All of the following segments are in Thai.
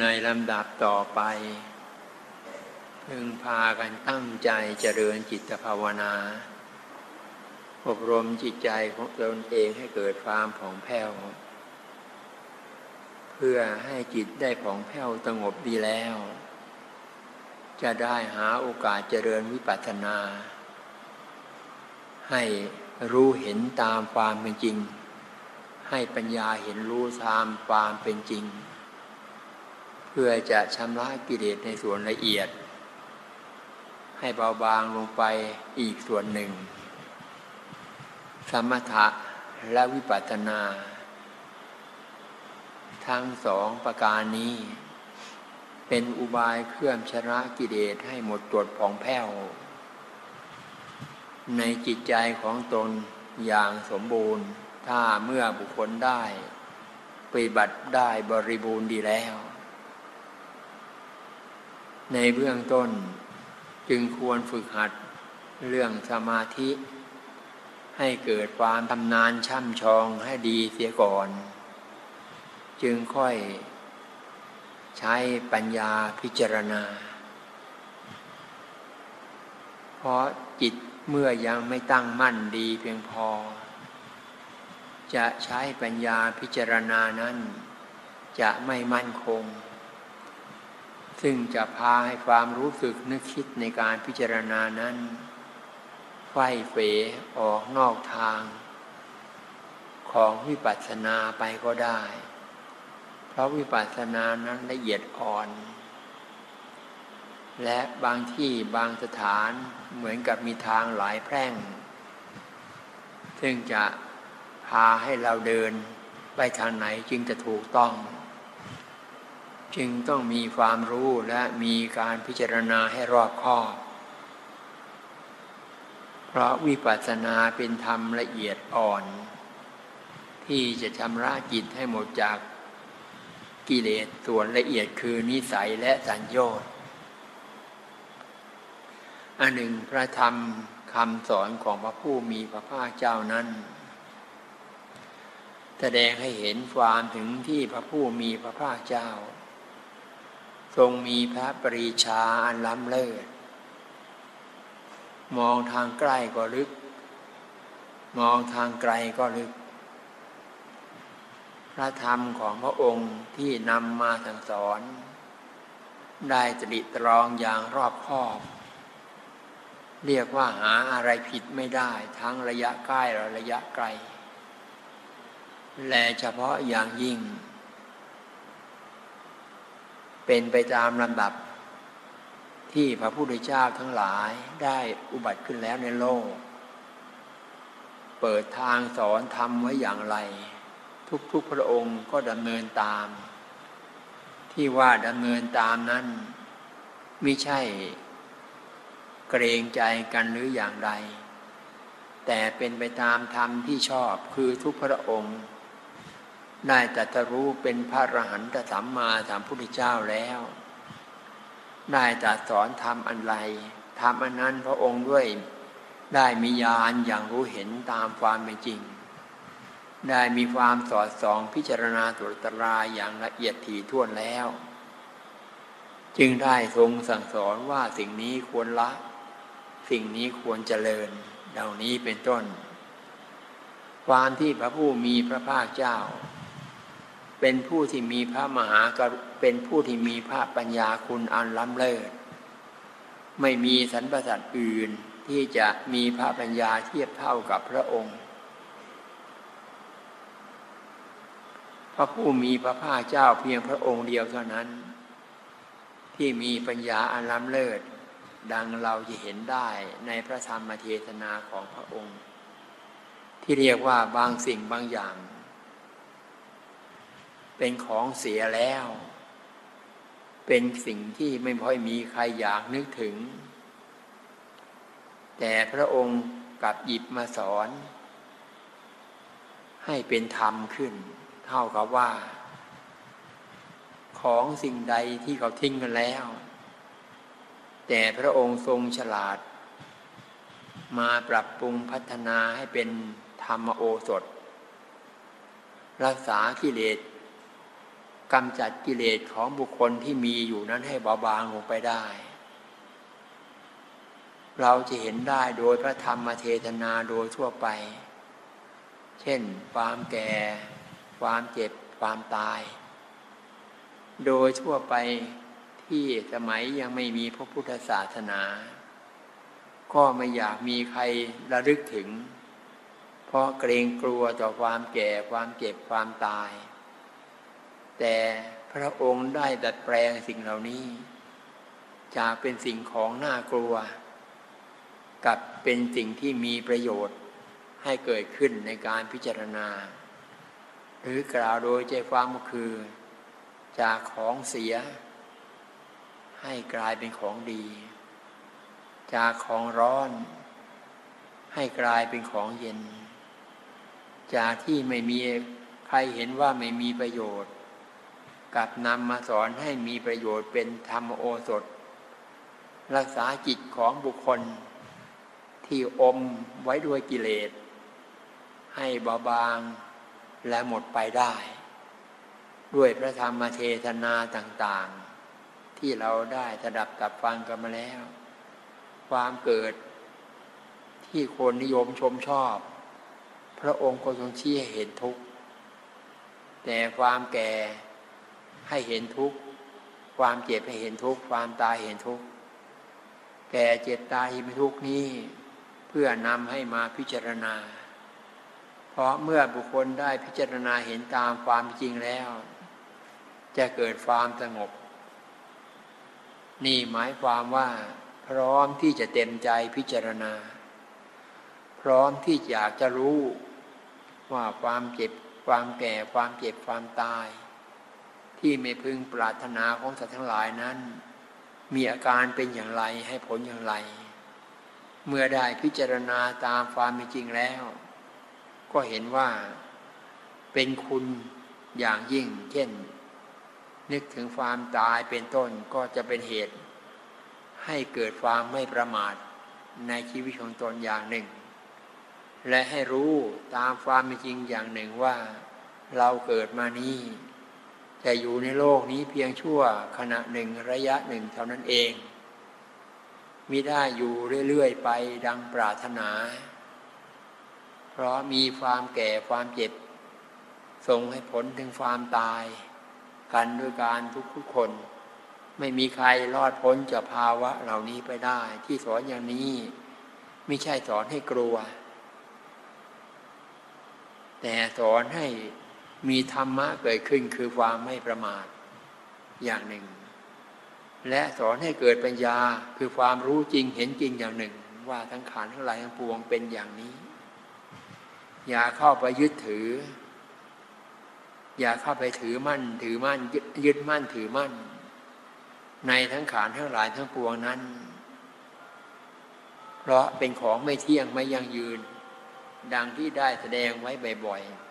ในลำดับต่อไป พึงพากันตั้งใจเจริญจิตภาวนา อบรมจิตใจของตนเองให้เกิดความผ่องแผ้ว เพื่อให้จิตได้ผ่องแผ้วสงบดีแล้ว จะได้หาโอกาสเจริญวิปัสสนา ให้รู้เห็นตามความเป็นจริง ให้ปัญญาเห็นรู้ตามความเป็นจริง พื่อจะชำระกิเลสในส่วนละเอียด ให้เบาบางลงไปอีกส่วนหนึ่ง สมถะและวิปัสสนา ทั้งสองประการนี้ เป็นอุบายเคลื่อนชระกิเลสให้หมดตรวจผ่องแผ้ว ในจิตใจของตนอย่างสมบูรณ์ ถ้าเมื่อบุคคลได้ปฏิบัติได้บริบูรณ์ดีแล้ว ในเบื้องต้นจึงควรฝึกหัดเรื่องสมาธิ ให้เกิดความทำนานช่ำชองให้ดีเสียก่อน จึงค่อยใช้ปัญญาพิจารณา เพราะจิตเมื่อยังไม่ตั้งมั่นดีเพียงพอ จะใช้ปัญญาพิจารณานั้น จะไม่มั่นคง ซึ่งจะพาให้ความรู้สึกนึกคิดในการพิจารณานั้นไฟเฟออกนอกทาง ของวิปัสสนาไปก็ได้ เพราะวิปัสสนานั้นละเอียดอ่อน และบางที่บางสถานเหมือนกับมีทางหลายแพร่ง ซึ่งจะพาให้เราเดินไปทางไหนจึงจะถูกต้อง จึงต้องมีความรู้และมีการพิจารณาให้รอบคอบเพราะวิปัสสนาเป็นธรรมละเอียดอ่อน ที่จะชำระจิตให้หมดจากกิเลสส่วนละเอียดคือนิสัยและสัญญาณอันหนึ่งพระธรรมคำสอนของพระผู้มีพระภาคเจ้านั้น แสดงให้เห็นความถึงที่พระผู้มีพระภาคเจ้า ทรงมีพระปรีชาอันล้ำเลิศ มองทางใกล้ก็ลึก มองทางไกลก็ลึก พระธรรมของพระองค์ที่นำมาสั่งสอน ได้ตริตรองอย่างรอบคอบ เรียกว่าหาอะไรผิดไม่ได้ทั้งระยะใกล้และระยะไกล และเฉพาะอย่างยิ่ง เป็นไปตามลำดับที่พระพุทธเจ้าทั้งหลายได้อุบัติขึ้นแล้วในโลก เปิดทางสอนทำไว้อย่างไร ทุกๆพระองค์ก็ดำเนินตาม ที่ว่าดำเนินตามนั้นไม่ใช่เกรงใจกันหรืออย่างไร แต่เป็นไปตามธรรมที่ชอบคือทุกพระองค์ ได้ตรัสรู้เป็นพระอรหันตสัมมาสัมพุทธเจ้าแล้ว ได้ตรัสสอนธรรมอันไรธรรมอันนั้นพระองค์ด้วยได้มีญาณอย่างรู้เห็นตามความเป็นจริง ได้มีความสอดส่องพิจารณาตรวจตราอย่างละเอียดถี่ถ้วนแล้ว จึงได้ทรงสั่งสอนว่าสิ่งนี้ควรละ สิ่งนี้ควรเจริญเหล่านี้เป็นต้น ความที่พระผู้มีพระภาคเจ้า เป็นผู้ที่มีพระมหากรุเป็นผู้ที่มีพระปัญญาคุณอันล้ำเลิศ ไม่มีสรรพสัตว์อื่นที่จะมีพระปัญญาเทียบเท่ากับพระองค์ พระผู้มีพระภาคเจ้าเพียงพระองค์เดียวเท่านั้น ที่มีปัญญาอันล้ำเลิศ ดังเราจะเห็นได้ในพระธรรมเทศนาของพระองค์ ที่เรียกว่าบางสิ่งบางอย่าง เป็นของเสียแล้ว เป็นสิ่งที่ไม่ค่อยมีใครอยากนึกถึง แต่พระองค์กลับหยิบมาสอน ให้เป็นธรรมขึ้น เท่ากับว่า ของสิ่งใดที่เขาทิ้งกันแล้ว แต่พระองค์ทรงฉลาด มาปรับปรุงพัฒนาให้เป็นธรรมโอสถ รักษากิเลส กำจัดกิเลสของบุคคลที่มีอยู่นั้นให้เบาบางลงไปได้ เราจะเห็นได้โดยพระธรรมเทศนาโดยทั่วไป เช่น ความแก่ ความเจ็บ ความตาย โดยทั่วไปที่สมัยยังไม่มีพระพุทธศาสนา ก็ไม่อยากมีใครระลึกถึง เพราะเกรงกลัวต่อความแก่ความเจ็บความตาย แต่พระองค์ได้ดัดแปลงสิ่งเหล่านี้ จากเป็นสิ่งของน่ากลัว กับเป็นสิ่งที่มีประโยชน์ให้เกิดขึ้นในการพิจารณา หรือกล่าวโดยใจความก็คือ จากของเสีย ให้กลายเป็นของดี จากของร้อน ให้กลายเป็นของเย็น จากที่ไม่มีใครเห็นว่าไม่มีประโยชน์ กับนำมาสอนให้มีประโยชน์เป็นธรรมโอสถ รักษาจิตของบุคคล ที่อมไว้ด้วยกิเลส ให้เบาบางและหมดไปได้ ด้วยพระธรรมเทศนาต่างๆ ที่เราได้สดับตับฟังกันมาแล้ว ความเกิดที่คนนิยมชมชอบ พระองค์ก็ทรงชี้ให้เห็นทุกข์แต่ความแก่ ให้เห็นทุกข์ ความเจ็บให้เห็นทุกข์ ความตายเห็นทุกข์ แก่เจ็บตายเห็นทุกข์นี้ เพื่อนำให้มาพิจารณา เพราะเมื่อบุคคลได้พิจารณาเห็นตามความจริงแล้ว จะเกิดความสงบ นี่หมายความว่า พร้อมที่จะเต็มใจพิจารณา พร้อมที่อยากจะรู้ว่าความเจ็บความแก่ความเจ็บความตาย ที่ไม่พึงปรารถนาของสัตว์ทั้งหลายนั้น มีอาการเป็นอย่างไรให้ผลอย่างไร เมื่อได้พิจารณาตามความเป็นจริงแล้ว ก็เห็นว่าเป็นคุณอย่างยิ่ง เช่น นึกถึงความตายเป็นต้นก็จะเป็นเหตุ ให้เกิดความไม่ประมาทในชีวิตของตนอย่างหนึ่ง และให้รู้ตามความเป็นจริงอย่างหนึ่งว่า เราเกิดมานี้ แต่อยู่ในโลกนี้เพียงชั่วขณะหนึ่งระยะหนึ่งเท่านั้นเองมิได้อยู่เรื่อยๆไปดังปรารถนา เพราะมีความแก่ความเจ็บส่งให้ผลถึงความตาย กันด้วยการทุกๆคน ไม่มีใครรอดพ้นจากภาวะเหล่านี้ไปได้ ที่สอนอย่างนี้ ไม่ใช่สอนให้กลัว แต่สอนให้ มีธรรมะเกิดขึ้นคือความไม่ประมาทอย่างหนึ่ง และสอนให้เกิดปัญญาคือความรู้จริงเห็นจริงอย่างหนึ่ง ว่าทั้งขานทั้งหลายทั้งปวงเป็นอย่างนี้ อย่าเข้าไปยึดถือ อย่าเข้าไปถือมั่น ถือมั่นยึดมั่นถือมั่น ในทั้งขานทั้งหลายทั้งปวงนั้น เพราะเป็นของไม่เที่ยงไม่ยั่งยืน ดังที่ได้แสดงไว้บ่อยๆ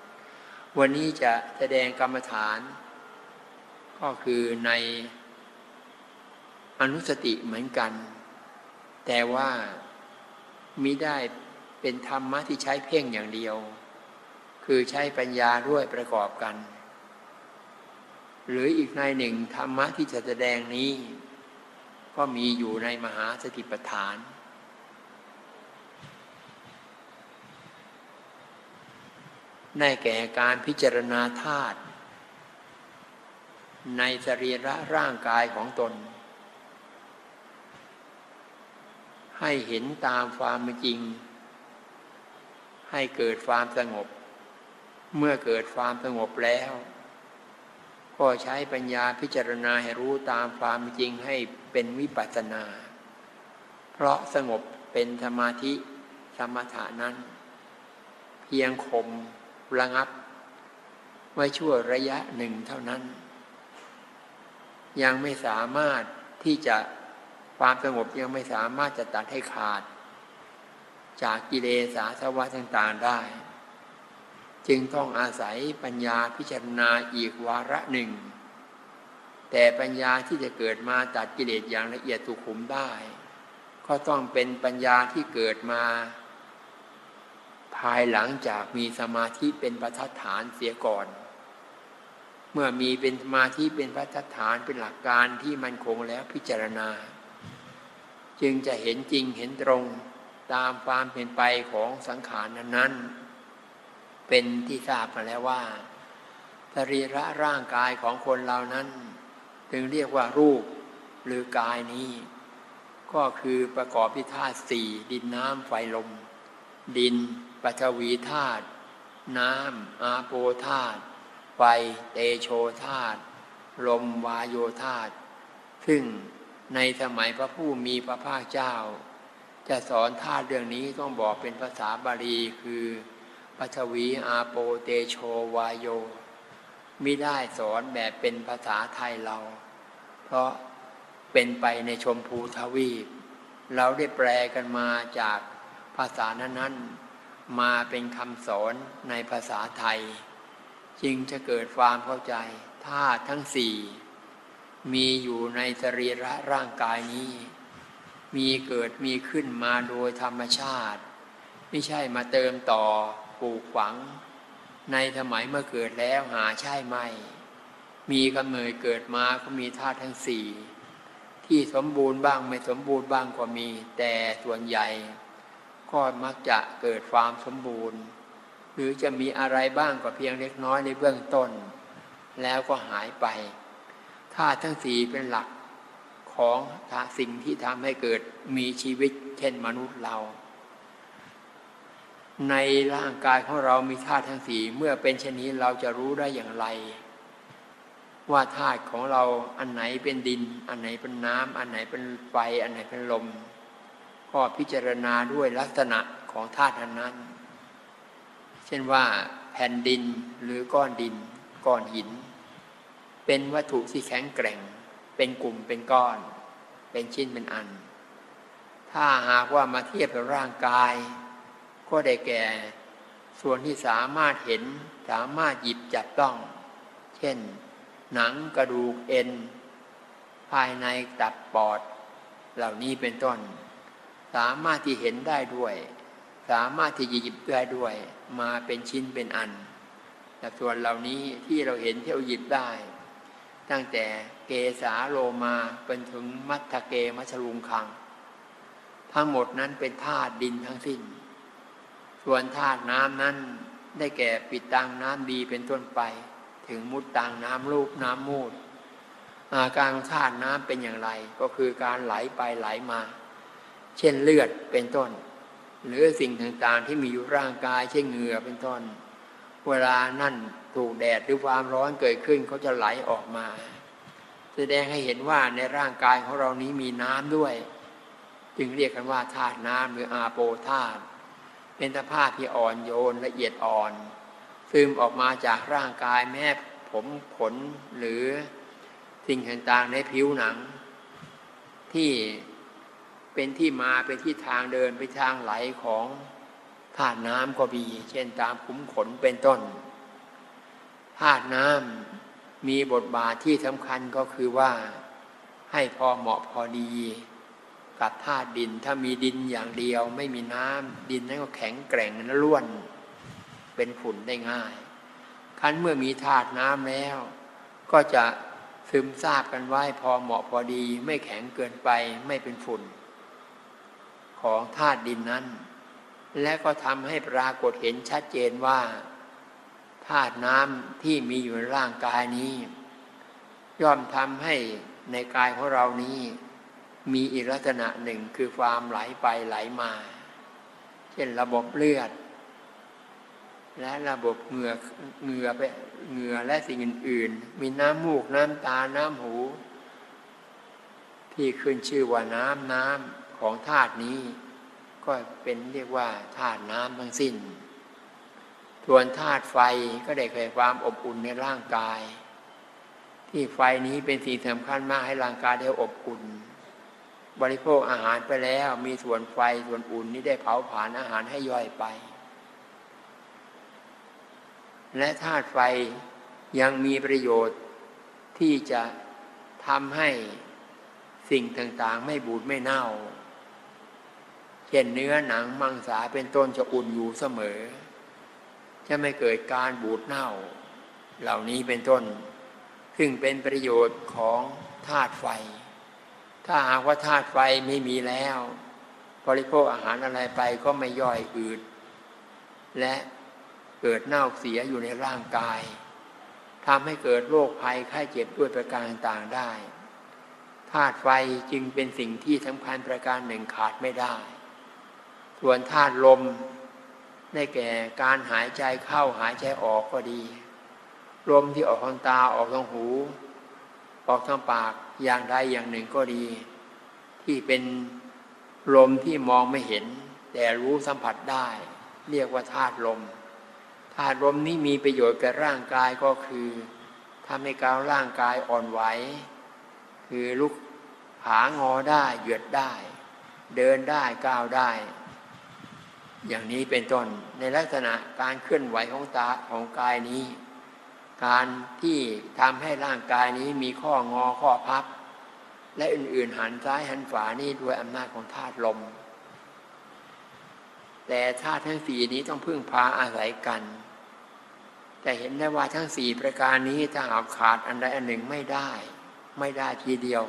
วันนี้จะแสดงกรรมฐาน ก็คือในอนุสติเหมือนกัน แต่ว่ามิได้เป็นธรรมะที่ใช้เพ่งอย่างเดียว คือใช้ปัญญาด้วยประกอบกัน หรืออีกในหนึ่งธรรมะที่จะแสดงนี้ ก็มีอยู่ในมหาสติปัฏฐาน ได้แก่การพิจารณาธาตุในสรีระร่างกายของตน ให้เห็นตามความจริง ให้เกิดความสงบ เมื่อเกิดความสงบแล้ว ก็ใช้ปัญญาพิจารณาให้รู้ตามความจริงให้เป็นวิปัสสนา เพราะสงบเป็นสมาธิสมถานั้น เพียงคม ระงับ ไว้ชั่วระยะหนึ่งเท่านั้น ยังไม่สามารถที่จะความสงบยังไม่สามารถจะตัดให้ขาด จากกิเลสาสวะต่างๆได้ จึงต้องอาศัยปัญญาพิจารณาอีกวาระหนึ่ง แต่ปัญญาที่จะเกิดมาตัดกิเลสอย่างละเอียดสุขุมได้ ก็ต้องเป็นปัญญาที่เกิดมาายหลังจากมีสมาธิเป็นประทัดฐานเสียก่อน เมื่อมีเป็นสมาธิเป็นพัฒฐานเป็นหลักการที่มันคงแล้วพิจารณา จึงจะเห็นจริงเห็นตรงตามความเป็นไปของสังขารนั้นเป็นที่ทราบมาแล้วว่าสรีระร่างกายของคนเรานั้นจึงเรียกว่ารูปหรือกายนี้ ก็คือประกอบด้วยธาตุสี่ดินน้ำไฟลม ดิน ปัทวีธาตุน้ำอาโปธาตุไฟเตโชธาตุลมวายโยธาตุซึ่งในสมัยพระผู้มีพระภาคเจ้า จะสอนธาตุเรื่องนี้ต้องบอกเป็นภาษาบาลีคือปัทวีอาโปเตโชวายโยมิได้สอนแบบเป็นภาษาไทยเรา เพราะเป็นไปในชมพูทวีป เราได้แปลกันมาจากภาษานั้นๆ มาเป็นคำสอนในภาษาไทย จึงจะเกิดความเข้าใจธาตุทั้งสี่ มีอยู่ในสรีระร่างกายนี้ มีเกิดมีขึ้นมาโดยธรรมชาติ ไม่ใช่มาเติมต่อปลูกฝัง ในสมัยเมื่อเกิดแล้วหาใช่ไหม มีกำเนิดเกิดมาก็มีธาตุทั้งสี่ที่สมบูรณ์บ้างไม่สมบูรณ์บ้างก็มี แต่ส่วนใหญ่ ก็มักจะเกิดความสมบูรณ์ หรือจะมีอะไรบ้างก็เพียงเล็กน้อยในเบื้องต้น แล้วก็หายไปธาตุทั้งสี่เป็นหลักของสิ่งที่ทำให้เกิดมีชีวิต เช่นมนุษย์เรา ในร่างกายของเรามีธาตุทั้งสี่เมื่อเป็นเช่นนี้เราจะรู้ได้อย่างไร ว่าธาตุของเราอันไหนเป็นดิน อันไหนเป็นน้ำอันไหนเป็นไฟ อันไหนเป็นลม ก็พิจารณาด้วยลักษณะของธาตุนั้น เช่นว่าแผ่นดินหรือก้อนดิน ก้อนหิน เป็นวัตถุที่แข็งแกร่ง เป็นกลุ่มเป็นก้อน เป็นชิ้นเป็นอัน ถ้าหากว่ามาเทียบกับร่างกาย ก็ได้แก่ ส่วนที่สามารถเห็นสามารถหยิบจับต้อง เช่น หนังกระดูกเอ็น ภายในตับปอด เหล่านี้เป็นต้น สามารถที่เห็นได้ด้วย สามารถที่หยิบได้ด้วย มาเป็นชิ้นเป็นอันแต่ส่วนเหล่านี้ที่เราเห็นที่เราหยิบได้ ตั้งแต่เกสาโลมาเป็นถึงมัทเกมัชลุงคัง ทั้งหมดนั้นเป็นธาตุดินทั้งสิ้น ส่วนธาตุน้ำนั้นได้แก่ปิดตังน้ำดีเป็นต้นไป ถึงมุดตังน้ำลูกน้ำมูดอาการธาตุน้ำเป็นอย่างไร ก็คือการไหลไปไหลมา เช่นเลือดเป็นต้น หรือสิ่งต่างๆที่มีอยู่ร่างกายเช่นเหงื่อเป็นต้น เวลานั่นถูกแดดหรือความร้อนเกิดขึ้นเขาจะไหลออกมา แสดงให้เห็นว่าในร่างกายของเรานี้มีน้ำด้วย จึงเรียกกันว่าธาตุน้ำหรืออาโปธาตุเป็นสภาพที่อ่อนโยนละเอียดอ่อน ซึมออกมาจากร่างกายแม้ผมขนหรือสิ่งต่างๆในผิวหนัง ที่ เป็นที่มาเป็นที่ทางเดินไปทางไหลของธาตุน้ำก็มีเช่นตามขุมขนเป็นต้นธาตุน้ำมีบทบาทที่สำคัญก็คือว่าให้พอเหมาะพอดี กับธาตุดินถ้ามีดินอย่างเดียว ไม่มีน้ำดินนั้นก็แข็งแกร่งและล้วน เป็นฝุ่นได้ง่ายคันเมื่อมีธาตุน้ำแล้ว ก็จะซึมซาบกันไว้พอเหมาะพอดี ไม่แข็งเกินไปไม่เป็นฝุ่น ของธาตุดินนั้น และก็ทำให้ปรากฏเห็นชัดเจนว่าธาตุน้ำที่มีอยู่ในร่างกายนี้ ย่อมทำให้ในกายของเรานี้ มีอีกลักษณะหนึ่งคือความไหลไปไหลมา เช่นระบบเลือด และระบบเหงื่อเหงื่อไปเหงื่อและสิ่งอื่น ๆ มีน้ำมูกน้ำตาน้ำหู ที่ขึ้นชื่อว่าน้ำน้ำ ของธาตุนี้ ก็เป็นเรียกว่าธาตุน้ำทั้งสิ้นส่วนธาตุไฟก็ได้แก่ความอบอุ่นในร่างกาย ที่ไฟนี้เป็นสิ่งสำคัญมากให้ร่างกายได้อบอุ่น บริโภคอาหารไปแล้วมีส่วนไฟส่วนอุ่นนี้ได้เผาผลาญอาหารให้ย่อยไป และธาตุไฟยังมีประโยชน์ที่จะทำให้สิ่งต่างๆ ไม่บูดไม่เน่า ช่นเนื้อหนังมังสาเป็นต้นจะอุ่นอยู่เสมอ จะไม่เกิดการบูดเน่า เหล่านี้เป็นต้น ซึ่งเป็นประโยชน์ของธาตุไฟ ถ้าหากว่าธาตุไฟไม่มีแล้วบริโภคอาหารอะไรไปก็ไม่ย่อยอืด และเกิดเน่าเสียอยู่ในร่างกายทำให้เกิดโรคภัยไข้เจ็บด้วยประการต่างได้ธาตุไฟจึงเป็นสิ่งที่สำคัญประการหนึ่งขาดไม่ได้ ส่วนธาตุลมได้แก่การหายใจเข้าหายใจออกก็ดี ลมที่ออกทางตาออกทางหู ออกทางปากอย่างใดอย่างหนึ่งก็ดี ที่เป็นลมที่มองไม่เห็น แต่รู้สัมผัสได้ เรียกว่าธาตุลมธาตุลมนี้มีประโยชน์แก่ร่างกายก็คือทำให้กาวร่างกายอ่อนไหวคือลุกหางอได้หยียดได้ เดินได้ก้าวได้ อย่างนี้เป็นต้นในลักษณะการเคลื่อนไหวของตาของกายนี้ การที่ทำให้ร่างกายนี้มีข้องอข้อพับ และอื่นๆหันซ้ายหันขวานี่ด้วยอำนาจของธาตุลม แต่ธาตุทั้งสี่นี้ต้องพึ่งพาอาศัยกัน แต่เห็นได้ว่าทั้งสี่ประการนี้ถ้าหากขาดอันใดอันหนึ่งไม่ได้ ไม่ได้ทีเดียว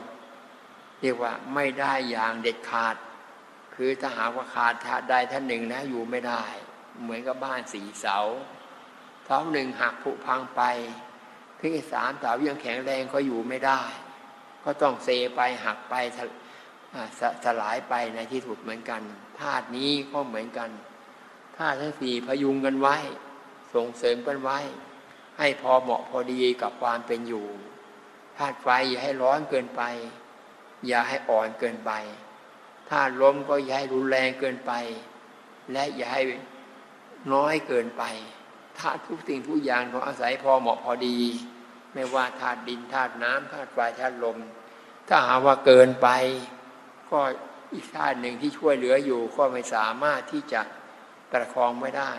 เรียกว่าไม่ได้อย่างเด็ดขาด คือถ้าหากว่าขาดท่าใดท่านหนึ่งนะอยู่ไม่ได้ เหมือนกับบ้านสี่เสาเสาหนึ่งหักผุพังไปถึงสามเสายังแข็งแรงก็อยู่ไม่ได้ ก็ต้องเซไปหักไปสสลายไปในที่สุดเหมือนกันธาตุนี้ก็เหมือนกันธาตุทั้งสี่พยุงกันไว้ ส่งเสริมกันไว้ ให้พอเหมาะพอดีกับความเป็นอยู่ธาตุไฟอย่าให้ร้อนเกินไป อย่าให้อ่อนเกินไป ธาตุลมก็อย่าให้รุนแรงเกินไป และอย่าให้น้อยเกินไปธาตุทุกสิ่งทุกอย่างต้องอาศัยพอเหมาะพอดี ไม่ว่าธาตุดินธาตุน้ำธาตุไฟธาตุลม ถ้าหาว่าเกินไป ก็อีกธาตุหนึ่งที่ช่วยเหลืออยู่ก็ไม่สามารถที่จะประคองไม่ได้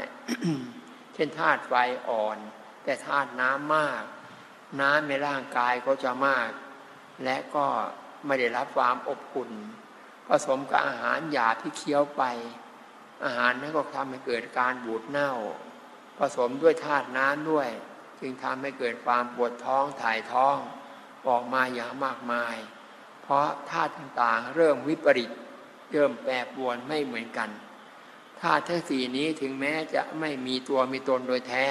เช่นธาตุไฟอ่อน แต่ธาตุน้ำมาก น้ำในร่างกายก็จะมาก และก็ไม่ได้รับความอบอุ่น ผสมกับอาหารหยาที่เคี้ยวไป อาหารนั้นก็ทำให้เกิดการบูดเน่า ผสมด้วยธาตุน้ำด้วย จึงทำให้เกิดความปวดท้องถ่ายท้องออกมาอย่างมากมาย เพราะธาตุต่างๆ เริ่มวิปริตเริ่มแปรปรวนไม่เหมือนกันธาตุทั้งสี่นี้ถึงแม้จะไม่มีตัวมีตนโดยแท้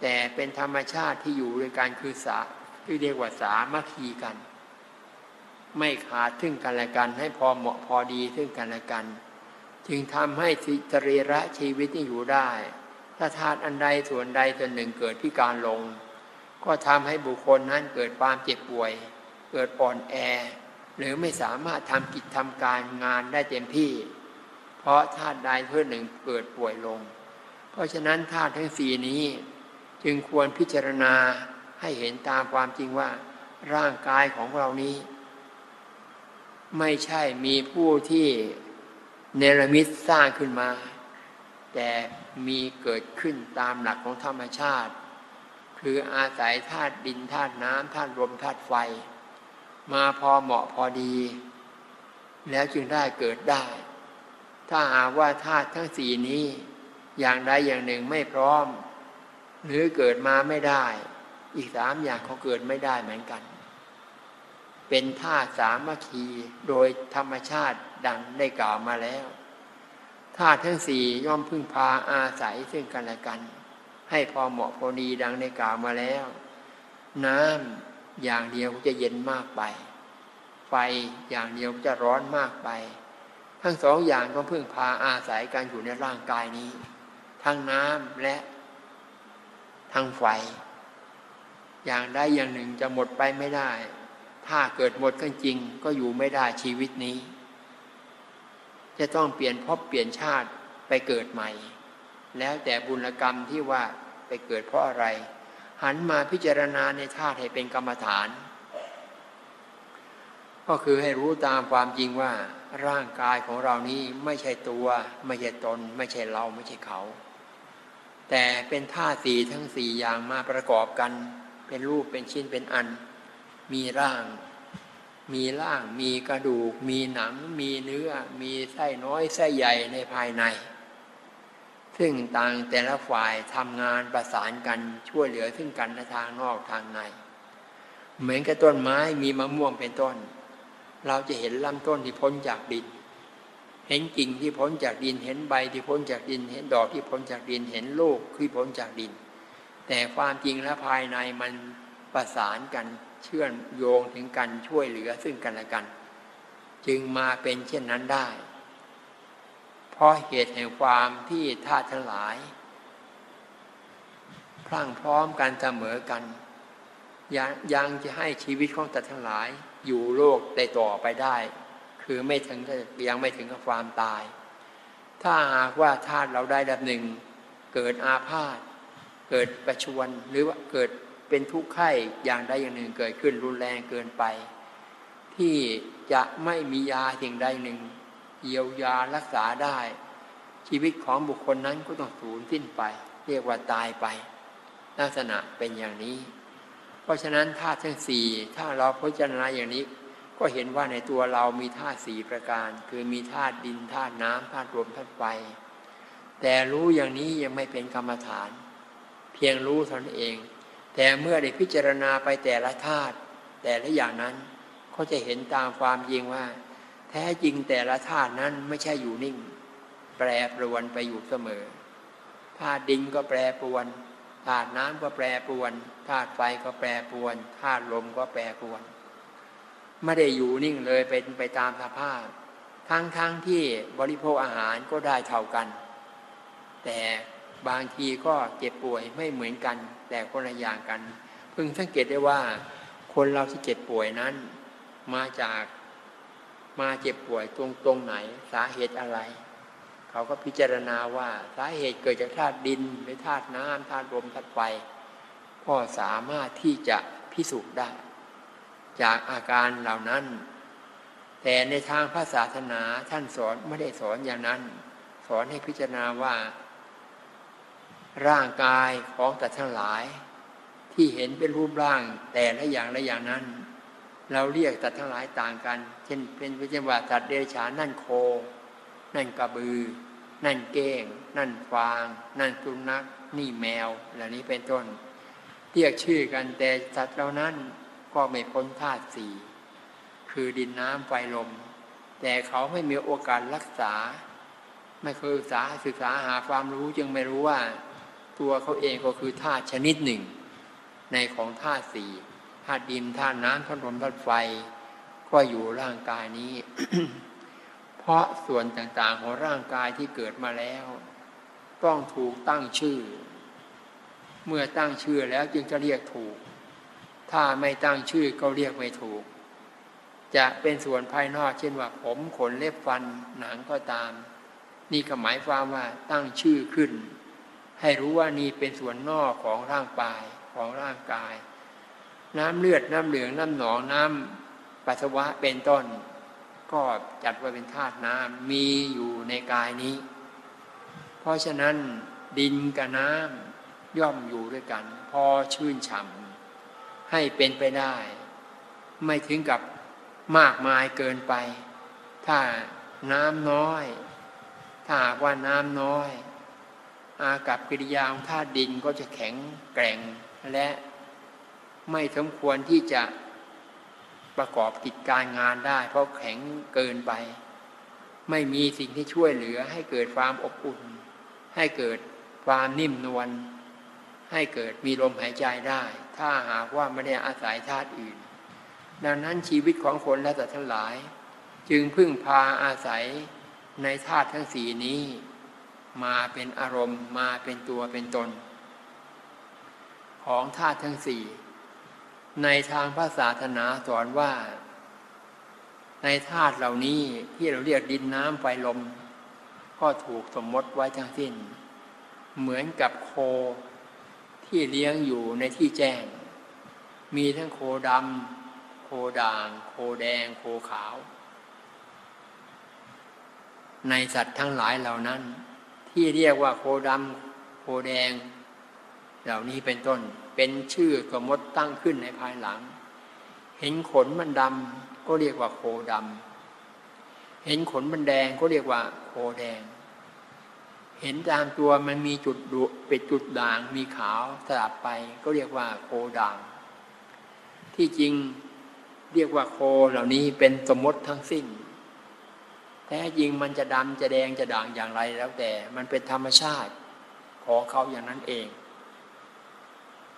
แต่เป็นธรรมชาติที่อยู่ด้วยกันคือสาที่เรียกว่าสามัคคีกัน ไม่ขาดซึ่งกันและกัน ให้พอเหมาะพอดีซึ่งกันและกัน จึงทำให้สิรีระชีวิตที่อยู่ได้ถ้าธาตุอันใดส่วนใดส่วนหนึ่งเกิดพิการลง ก็ทำให้บุคคลนั้นเกิดความเจ็บป่วย เกิดอ่อนแอ หรือไม่สามารถทำกิจทำการงานได้เต็มที่ เพราะธาตุใดเพื่อหนึ่งเกิดป่วยลง เพราะฉะนั้นธาตุทั้งสี่นี้ จึงควรพิจารณาให้เห็นตามความจริงว่าร่างกายของเรานี้ ไม่ใช่มีผู้ที่เนรมิตสร้างขึ้นมา แต่มีเกิดขึ้นตามหลักของธรรมชาติ คืออาศัยธาตุดินธาตุน้ำธาตุลมธาตุไฟ มาพอเหมาะพอดี แล้วจึงได้เกิดได้ ถ้าหากว่าธาตุทั้งสี่นี้ อย่างใดอย่างหนึ่งไม่พร้อม หรือเกิดมาไม่ได้ อีกสามอย่างเขาเกิดไม่ได้เหมือนกัน เป็นธาตุสามัคคีโดยธรรมชาติดังได้กล่าวมาแล้วธาตุทั้งสี่ย่อมพึ่งพาอาศัยซึ่งกันและกัน ให้พอเหมาะพอดีดังได้กล่าวมาแล้ว น้ำอย่างเดียวจะเย็นมากไป ไฟอย่างเดียวจะร้อนมากไป ทั้งสองอย่างก็พึ่งพาอาศัยการอยู่ในร่างกายนี้ ทั้งน้ำและทั้งไฟ อย่างใดอย่างหนึ่งจะหมดไปไม่ได้ ถ้าเกิดหมดกันจริงก็อยู่ไม่ได้ชีวิตนี้ จะต้องเปลี่ยนพบเปลี่ยนชาติไปเกิดใหม่ แล้วแต่บุญกรรมที่ว่าไปเกิดเพราะอะไร หันมาพิจารณาในธาตุให้เป็นกรรมฐาน ก็คือให้รู้ตามความจริงว่าร่างกายของเรานี้ไม่ใช่ตัว ไม่ใช่ตน ไม่ใช่เราไม่ใช่เขา แต่เป็นท่าสี่ทั้งสี่อย่างมาประกอบกัน เป็นรูปเป็นชิ้นเป็นอัน มีร่าง มีร่างมีกระดูก มีหนัง มีเนื้อ มีไส้น้อยไส้ใหญ่ในภายใน ซึ่งต่างแต่ละฝ่ายทำงานประสานกันช่วยเหลือซึ่งกันในทางนอกทางใน เหมือนกับต้นไม้มีมะม่วงเป็นต้น เราจะเห็นลำต้นที่พ้นจากดินเห็นกิ่งที่พ้นจากดิน เห็นใบที่พ้นจากดิน เห็นดอกที่พ้นจากดิน เห็นลูกที่พ้นจากดิน แต่ความจริงและภายในมันประสานกัน เชื่อมโยงถึงกันช่วยเหลือซึ่งกันและกัน จึงมาเป็นเช่นนั้นได้ เพราะเหตุแห่งความที่ธาตุทั้งหลาย พรั่งพร้อมกันเสมอกันยังยังจะให้ชีวิตของตัดทั้งหลายอยู่โลกได้ต่อไปได้ คือไม่ถึงยังไม่ถึงกับความตาย ถ้าหากว่าธาตุเราได้ดับหนึ่ง เกิดอาพาธเกิดประชวนหรือว่าเกิด เป็นทุกข์ไข้อย่างใดอย่างหนึ่งเกิดขึ้นรุนแรงเกินไป ที่จะไม่มียาสิ่งใดหนึ่งเยียวยารักษาได้ ชีวิตของบุคคลนั้นก็ต้องสูญสิ้นไป เรียกว่าตายไป ลักษณะเป็นอย่างนี้ เพราะฉะนั้นธาตุทั้งสี่ถ้าเราพิจารณาอย่างนี้ ก็เห็นว่าในตัวเรามีธาตุสี่ประการ คือมีธาตุดินธาตุน้ำธาตุลมธาตุไฟแต่รู้อย่างนี้ยังไม่เป็นกรรมฐาน เพียงรู้เท่านั้นเอง แต่เมื่อได้พิจารณาไปแต่ละธาตุแต่ละอย่างนั้นเขาจะเห็นตามความจริงว่า แท้จริงแต่ละธาตุนั้นไม่ใช่อยู่นิ่ง แปรปรวนไปอยู่เสมอธาตุดินก็แปรปรวนธาตุน้ำก็แปรปรวนธาตุไฟก็แปรปรวนธาตุลมก็แปรปรวน ไม่ได้อยู่นิ่งเลยเป็นไปตามสภาพ ทั้งๆทที่บริโภคอาหารก็ได้เท่ากัน แต่ บางทีก็เจ็บป่วยไม่เหมือนกัน แต่คนละอย่างกัน เพิ่งสังเกตได้ว่าคนเราที่เจ็บป่วยนั้น มาจากมาเจ็บป่วยตรงตรงไหนสาเหตุอะไร เขาก็พิจารณาว่าสาเหตุเกิดจากธาตุดินหรือธาตุน้ำธาตุลมธาตุไฟก็สามารถที่จะพิสูจน์ได้ จากอาการเหล่านั้น แต่ในทางพระศาสนาท่านสอนไม่ได้สอนอย่างนั้น สอนให้พิจารณาว่า ร่างกายของแต่ทั้งหลาย ที่เห็นเป็นรูปร่างแต่ละอย่างละอย่างนั้น เราเรียกแต่ทั้งหลายต่างกัน เช่นเป็นพิจารณาสัตว์เดรัจฉานนั่นโค นั่นกระบือ นั่นเก้ง นั่นฟาง นั่นสุนัขนี่แมวเหล่านี้เป็นต้น เรียกชื่อกันแต่สัตว์เหล่านั้นก็ไม่พ้นธาตุสี่คือดินน้ำไฟลม แต่เขาไม่มีโอกาสรักษา ไม่เคยศึกษาศึกษาหาความรู้จึงไม่รู้ว่า ตัวเขาเองก็คือธาตุชนิดหนึ่ง ในของธาตุสี่ธาตุดินธาตุน้ำธาตุลมธาตุไฟ ก็อยู่ร่างกายนี้ เพราะส่วนต่างๆของร่างกายที่เกิดมาแล้ว ต้องถูกตั้งชื่อ เมื่อตั้งชื่อแล้วจึงจะเรียกถูก ถ้าไม่ตั้งชื่อก็เรียกไม่ถูก จะเป็นส่วนภายนอกเช่นว่าผมขนเล็บฟันหนังก็ตาม นี่ก็หมายความว่าตั้งชื่อขึ้น ให้รู้ว่านี่เป็นส่วนนอกของร่างกายของร่างกาย น้ำเลือดน้ำเหลืองน้ำหนองน้ำปัสสาวะเป็นต้น ก็จัดว่าเป็นธาตุน้ำมีอยู่ในกายนี้ เพราะฉะนั้นดินกับน้ำย่อมอยู่ด้วยกัน พอชื่นฉ่ำให้เป็นไปได้ ไม่ถึงกับมากมายเกินไป ถ้าน้ำน้อย ถ้าว่าน้ำน้อย อากับกิริยาของธาตุดินก็จะแข็งแกร่งและไม่สมควรที่จะประกอบกิจการงานได้ เพราะแข็งเกินไป ไม่มีสิ่งที่ช่วยเหลือ ให้เกิดความอบอุ่น ให้เกิดความนิ่มนวลให้เกิดมีลมหายใจได้ ถ้าหากว่าไม่ได้อาศัยธาตุอื่น ดังนั้นชีวิตของคนและสัตว์ทั้งหลาย จึงพึ่งพาอาศัยในธาตุทั้งสีนี้ มาเป็นอารมณ์มาเป็นตัวเป็นตน ของธาตุทั้งสี่ ในทางพระศาสนาสอนว่า ในธาตุเหล่านี้ที่เราเรียกดินน้ำไฟลม ก็ถูกสมมติไว้ทั้งสิ้น เหมือนกับโคที่เลี้ยงอยู่ในที่แจ้ง มีทั้งโคดำโคด่าง โคแดง โคขาว ในสัตว์ทั้งหลายเหล่านั้น ที่เรียกว่าโคดำโคแดง เหล่านี้เป็นต้นเป็นชื่อสมมติตั้งขึ้นในภายหลัง เห็นขนมันดำก็เรียกว่าโคดำเห็นขนมันแดงก็เรียกว่าโคแดง เห็นตามตัวมันมีจุดดุเป็นจุดด่างมีขาวสลับไปก็เรียกว่าโคด่าง ที่จริงเรียกว่าโคเหล่านี้เป็นสมมติทั้งสิ้น แท้จริงมันจะดำจะแดงจะด่างอย่างไรแล้วแต่ มันเป็นธรรมชาติของเขาอย่างนั้นเอง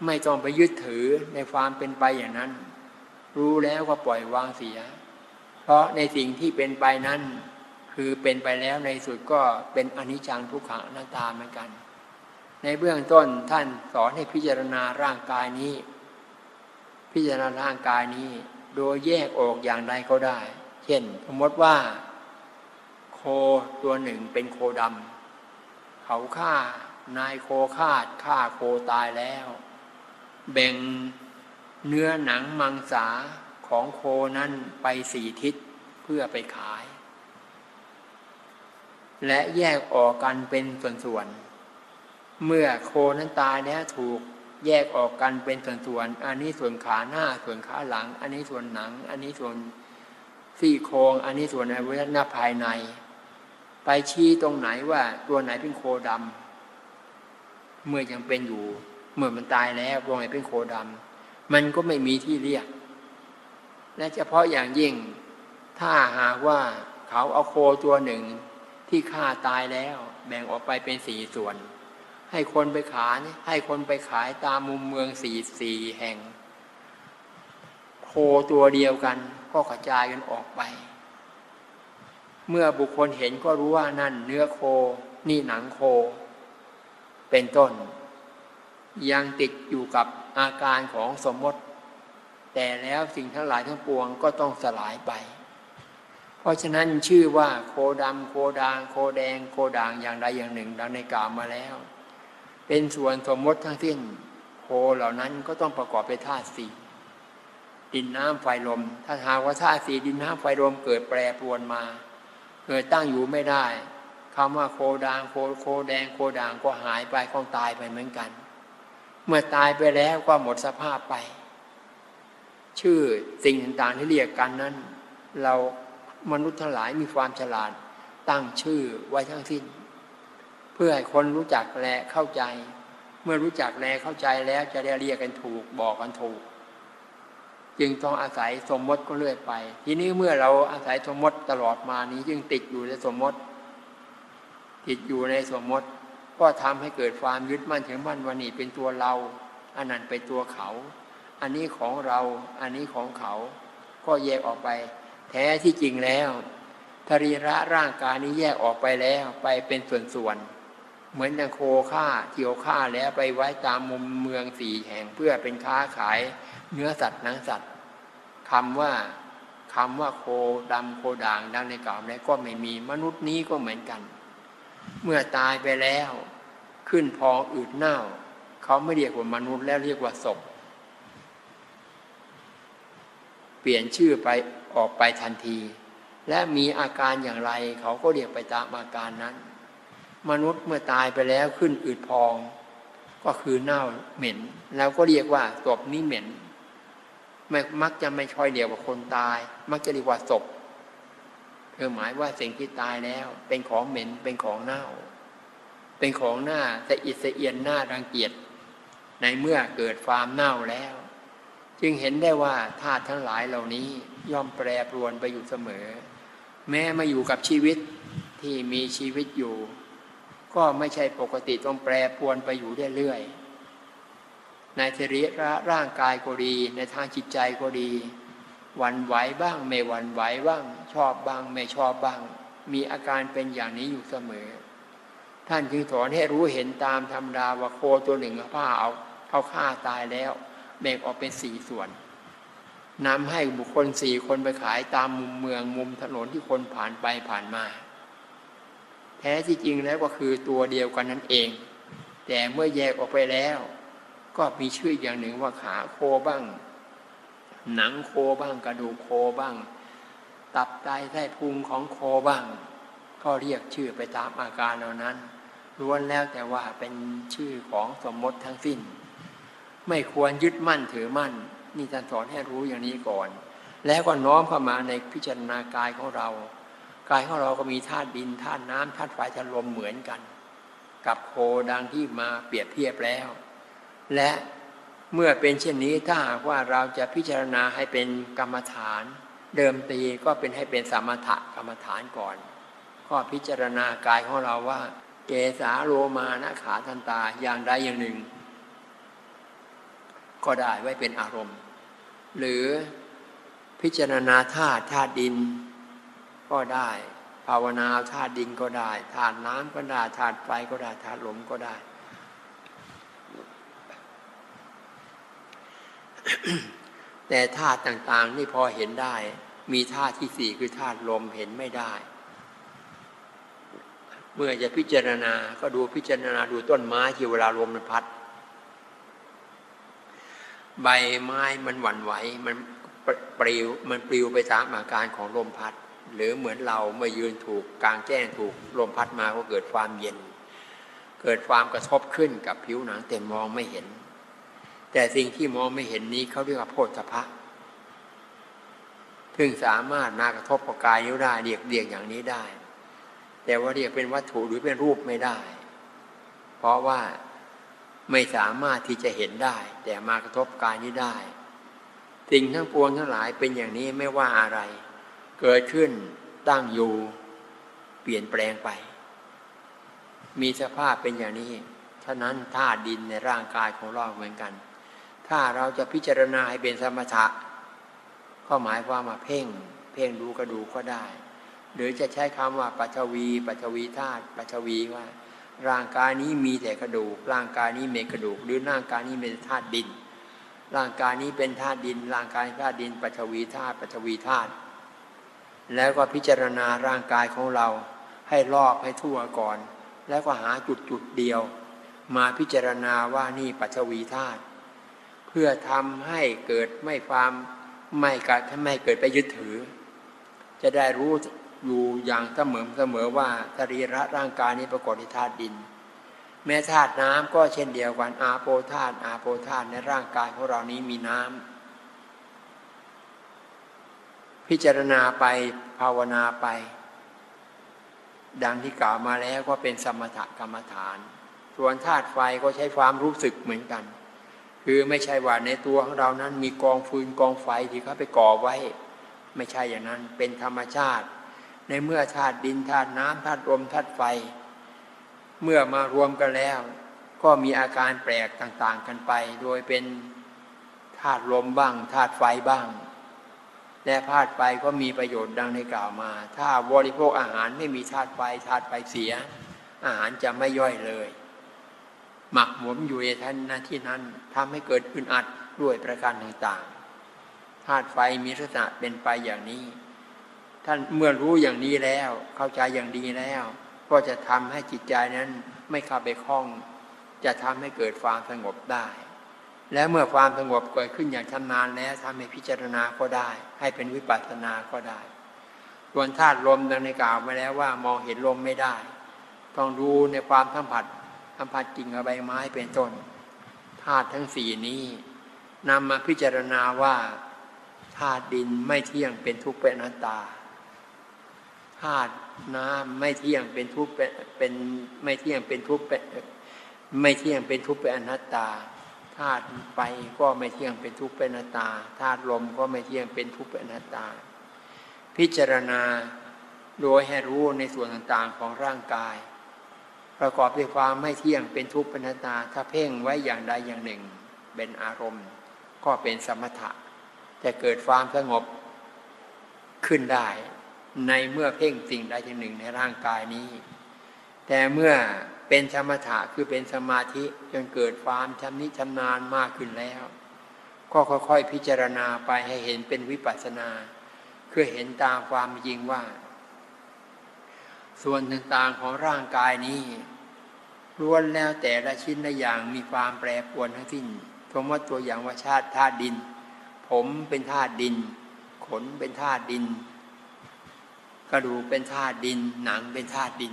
ไม่ต้องไปยึดถือในความเป็นไปอย่างนั้น รู้แล้วก็ปล่อยวางเสีย เพราะในสิ่งที่เป็นไปนั้น คือเป็นไปแล้วในสุดก็เป็นอนิจจังทุกขังอนัตตาเหมือนกัน ในเบื้องต้นท่านสอนให้พิจารณาร่างกายนี้ พิจารณาร่างกายนี้ โดยแยกออกอย่างใดก็ได้ เช่น สมมติว่า ตัวหนึ่งเป็นโคดำเขาฆ่านายโคคาดฆ่าโคตายแล้ว แบ่งเนื้อหนังมังสาของโคนั้นไปสี่ทิศเพื่อไปขาย และแยกออกกันเป็นส่วนๆ เมื่อโคนั้นตายแล้วถูกแยกออกกันเป็นส่วนๆ อันนี้ส่วนขาหน้าส่วนขาหลัง อันนี้ส่วนหนัง อันนี้ส่วนซี่โครง อันนี้ส่วนอวัยวะภายใน ไปชี้ตรงไหนว่าตัวไหนเป็นโคดำเมื่อยังเป็นอยู่ เมื่อมันตายแล้วตัวไหนเป็นโคดำมันก็ไม่มีที่เรียก และเฉพาะอย่างยิ่ง ถ้าหากว่าเขาเอาโคตัวหนึ่งที่ฆ่าตายแล้ว แบ่งออกไปเป็นสี่ส่วน ให้คนไปขายให้คนไปขายตามมุมเมืองสี่สี่แห่ง โคตัวเดียวกันก็กระจายกันออกไป เมื่อบุคคลเห็นก็รู้ว่านั่นเนื้อโค นี่หนังโค เป็นต้น ยังติดอยู่กับอาการของสมมติ แต่แล้วสิ่งทั้งหลายทั้งปวงก็ต้องสลายไป เพราะฉะนั้นชื่อว่าโคดำโคดาง โคแดง โคด่างอย่างใดอย่างหนึ่ง ดังในกล่าวมาแล้ว เป็นส่วนสมมติทั้งสิ้น โคเหล่านั้นก็ต้องประกอบไปธาตุสี่ดินน้ำไฟลม ถ้าหากว่าธาตุสี่ดินน้ำไฟลมเกิดแปรปรวนมา เกิดตั้งอยู่ไม่ได้คำว่าโคดางโคโคแดงโคด่างก็หายไปคงตายไปเหมือนกัน เมื่อตายไปแล้วก็หมดสภาพไป ชื่อสิ่งต่างๆที่เรียกกันนั้น เรามนุษย์ทั้งหลายมีความฉลาดตั้งชื่อไว้ทั้งสิ้น เพื่อให้คนรู้จักและเข้าใจ เมื่อรู้จักและเข้าใจแล้วจะได้เรียกกันถูกบอกกันถูก จึงต้องอาศัยสมมติก็เรื่อยไป ทีนี้เมื่อเราอาศัยสมมติตลอดมานี้จึงติดอยู่ในสมมติ ติดอยู่ในสมมติ ก็ทำให้เกิดความยึดมั่นถึงมั่นวันนี้เป็นตัวเรา อันนั้นเป็นตัวเขา อันนี้ของเรา อันนี้ของเขา ก็แยกออกไป แท้ที่จริงแล้วทรีระร่างกายนี้แยกออกไปแล้วไปเป็นส่วนๆ เหมือนอย่างโคฆ่าเกี่ยวฆ่าแล้วไปไว้ตามมุมเมืองสี่แห่งเพื่อเป็นค้าขาย เนื้อสัตว์หนังสัตว์คำว่าคำว่าโคดำโคด่างดังในกล่าวนี้ก็ไม่มีมนุษย์นี้ก็เหมือนกัน เมื่อตายไปแล้ว ขึ้นพองอืดเน่า เขาไม่เรียกว่ามนุษย์แล้วเรียกว่าศพ เปลี่ยนชื่อไปออกไปทันที และมีอาการอย่างไร เขาก็เรียกไปตามอาการนั้น มนุษย์เมื่อตายไปแล้วขึ้นอืดพอง ก็คือเน่าเหม็น แล้วก็เรียกว่าศพนี้เหม็น ม่มักจะไม่ช่อยเดียวกับคนตาย มักจะเรียกว่าศพคือหมายว่าสิ่งที่ตายแล้ว เป็นของเหม็นเป็นของเน่า เป็นของหน้าจะอิสเอียนหน้ารังเกียจในเมื่อเกิดความเน่าแล้ว จึงเห็นได้ว่าธาตุทั้งหลายเหล่านี้ย่อมแปรปรวนไปอยู่เสมอ แม้มาอยู่กับชีวิตที่มีชีวิตอยู่ ก็ไม่ใช่ปกติต้องแปรปวนไปอยู่เรื่อยๆ ในเทริระร่างกายก็ดี ในทางจิตใจก็ดีวันไหวบ้าง ไม่วันไหวบ้าง ชอบบ้าง ไม่ชอบบ้าง มีอาการเป็นอย่างนี้อยู่เสมอ ท่านจึงสอนให้รู้เห็นตามธรรมดาว่าโคตัวหนึ่งผ้าเอาเขาฆ่าตายแล้ว แบ่งออกเป็นสี่ส่วนนำให้บุคคลสี่คนไปขายตามมุมเมืองมุมถนนที่คนผ่านไปผ่านมา แท้ที่จริงแล้วก็คือตัวเดียวกันนั่นเอง แต่เมื่อแยกออกไปแล้ว ก็มีชื่ออย่างหนึ่งว่าขาโคบ้าง หนังโคบ้างกระดูกโคบ้าง ตับไตไส้พุงของโคบ้าง ก็เรียกชื่อไปตามอาการเหล่านั้นล้วนแล้วแต่ว่าเป็นชื่อของสมมติทั้งสิ้น ไม่ควรยึดมั่นถือมั่น นี่ท่านสอนให้รู้อย่างนี้ก่อน แล้วก็น้อมเข้ามาในพิจารณากายของเรา กายของเราก็มีธาตุดินธาตุน้ำธาตุไฟธาตุลมเหมือนกัน กับโคดังที่มาเปรียบเทียบแล้ว และเมื่อเป็นเช่นนี้ถ้าหากว่าเราจะพิจารณาให้เป็นกรรมฐาน เดิมตีก็เป็นให้เป็นสมถะกรรมฐานก่อน ก็พิจารณากายของเราว่า เกสาโลมานะขาทันตาอย่างใดอย่างหนึ่ง ก็ได้ไว้เป็นอารมณ์ หรือพิจารณาธาตุธาตุดิน ก็ได้ ภาวนาธาตุดินก็ได้ธาตุน้ำก็ได้ธาตุไฟก็ได้ธาตุลมก็ได้ แต่ธาตุต่างๆ นี่พอเห็นได้ มีธาตุที่สี่คือธาตุลมเห็นไม่ได้ เมื่อจะพิจารณาก็ดูพิจารณาดูต้นไม้ที่เวลาลมมันพัด ใบไม้มันหวั่นไหวมันปลิวมันปลิวไปตามอาการของลมพัด หรือเหมือนเราเมื่อยืนถูกกลางแจ้งถูกลมพัดมาก็เกิดความเย็น เกิดความกระทบขึ้นกับผิวหนังแต่มองไม่เห็น แต่สิ่งที่มองไม่เห็นนี้เขาเรียกว่าโพธพะถึงสามารถมากระทบกับกายนิ้วได้เรียกเรียกอย่างนี้ได้ แต่ว่าเรียกเป็นวัตถุหรือเป็นรูปไม่ได้ เพราะว่าไม่สามารถที่จะเห็นได้ แต่มากระทบกายนี้ได้ สิ่งทั้งปวงทั้งหลายเป็นอย่างนี้ไม่ว่าอะไร เกิดขึ้นตั้งอยู่ เปลี่ยนแปลงไป มีสภาพเป็นอย่างนี้ฉะนั้นธาตุดินในร่างกายของเราเหมือนกัน ถ้าเราจะพิจารณาให้เป็นสมถะ ก็หมายความว่าเพ่ง เพ่งดูกระดูกก็ได้ หรือจะใช้คำว่าปัจวีปัจวีธาตุปัจวีว่า ร่างกายนี้มีแต่กระดูก ร่างกายนี้มีกระดูก หรือร่างกายนี้เป็นธาตุดิน ร่างกายนี้เป็นธาตุดิน ร่างกายธาตุดิน ปัจวีธาตุปัจวีธาตุแล้วก็พิจารณาร่างกายของเราให้รอบให้ทั่วก่อน แล้วก็หาจุดจุดเดียว มาพิจารณาว่านี่ปัจวีธาตุ พื่อทำให้เกิดไม่ความไม่กัดไม่เกิดไปยึดถือ จะได้รู้อยู่อย่างเสมอเสมอว่าสรีระร่างกายนี้ประกอบด้วยธาตุดิน แม้ธาตุน้ำก็เช่นเดียวกันอาโปธาตุอาโปธาตุในร่างกายของเรานี้มีน้ำพิจารณาไปภาวนาไป ดังที่กล่าวมาแล้วก็เป็นสมถกรรมฐาน ส่วนธาตุไฟก็ใช้ความรู้สึกเหมือนกัน คือไม่ใช่ว่าในตัวของเรานั้นมีกองฟืนกองไฟที่เขาไปก่อไว้ ไม่ใช่อย่างนั้นเป็นธรรมชาติ ในเมื่อธาตุดินธาตุน้ำธาตุลมธาตุไฟ เมื่อมารวมกันแล้ว ก็มีอาการแปลกต่างๆกันไป โดยเป็นธาตุลมบ้างธาตุไฟบ้าง และธาตุไฟก็มีประโยชน์ดังในกล่าวมา ถ้าบริโภคอาหารไม่มีธาตุไฟธาตุไฟเสีย อาหารจะไม่ย่อยเลย หมักหมมอยู่ในท่านนาที่นั้น ทำให้เกิดอึดอัดด้วยประการต่างๆธาตุไฟมีลักษณะเป็นไปอย่างนี้ ท่านเมื่อรู้อย่างนี้แล้ว เข้าใจอย่างดีแล้ว ก็จะทำให้จิตใจนั้นไม่เข้าไปคล้อง จะทำให้เกิดความสงบได้ และเมื่อความสงบเกิดขึ้นอย่างชำนาญแล้วทำให้พิจารณาก็ได้ ให้เป็นวิปัสสนาก็ได้ส่วนธาตุลมดังในกล่าวมาแล้วว่ามองเห็นลมไม่ได้ ต้องดูในความสัมผัสสัมผัสจริงกับใบไม้เป็นต้น ธาตุทั้งสี่นี้นำมาพิจารณาว่าธาตุดินไม่เที่ยงเป็นทุกข์เป็นอนัตตาธาตุน้ำไม่เที่ยงเป็นทุกข์เป็นไม่เที่ยงเป็นทุกข์เป็นไม่เที่ยงเป็นทุกข์เป็นอนัตตาธาตุไฟก็ไม่เที่ยงเป็นทุกข์เป็นอนัตตาธาตุลมก็ไม่เที่ยงเป็นทุกข์เป็นอนัตตา พิจารณาโดยให้รู้ในส่วนต่างๆของร่างกาย ประกอบด้วยความไม่เที่ยงเป็นทุกข์เป็นอนัตาถ้าเพ่งไว้อย่างใดอย่างหนึ่ง เป็นอารมณ์ ก็เป็นสมถะจะเกิดความสงบขึ้นได้ ในเมื่อเพ่งสิ่งใดสิ่างหนึ่งในร่างกายนี้ แต่เมื่อเป็นสมถะคือเป็นสมาธิจนเกิดความชำนิชำนาญมากขึ้นแล้ว ก็ค่อยๆพิจารณาไปให้เห็นเป็นวิปัสสนาคือเห็นตามความจริงว่า ส่วนต่างๆของร่างกายนี้ ล้วนแล้วแต่ละชิ้นละอย่างมีความแปรปรวนทั้งสิ้นสมมติตัวอย่างว่าชาติธาตุดิน ผมเป็นธาตุดิน ขนเป็นธาตุดิน กระดูกเป็นธาตุดิน หนังเป็นธาตุดิน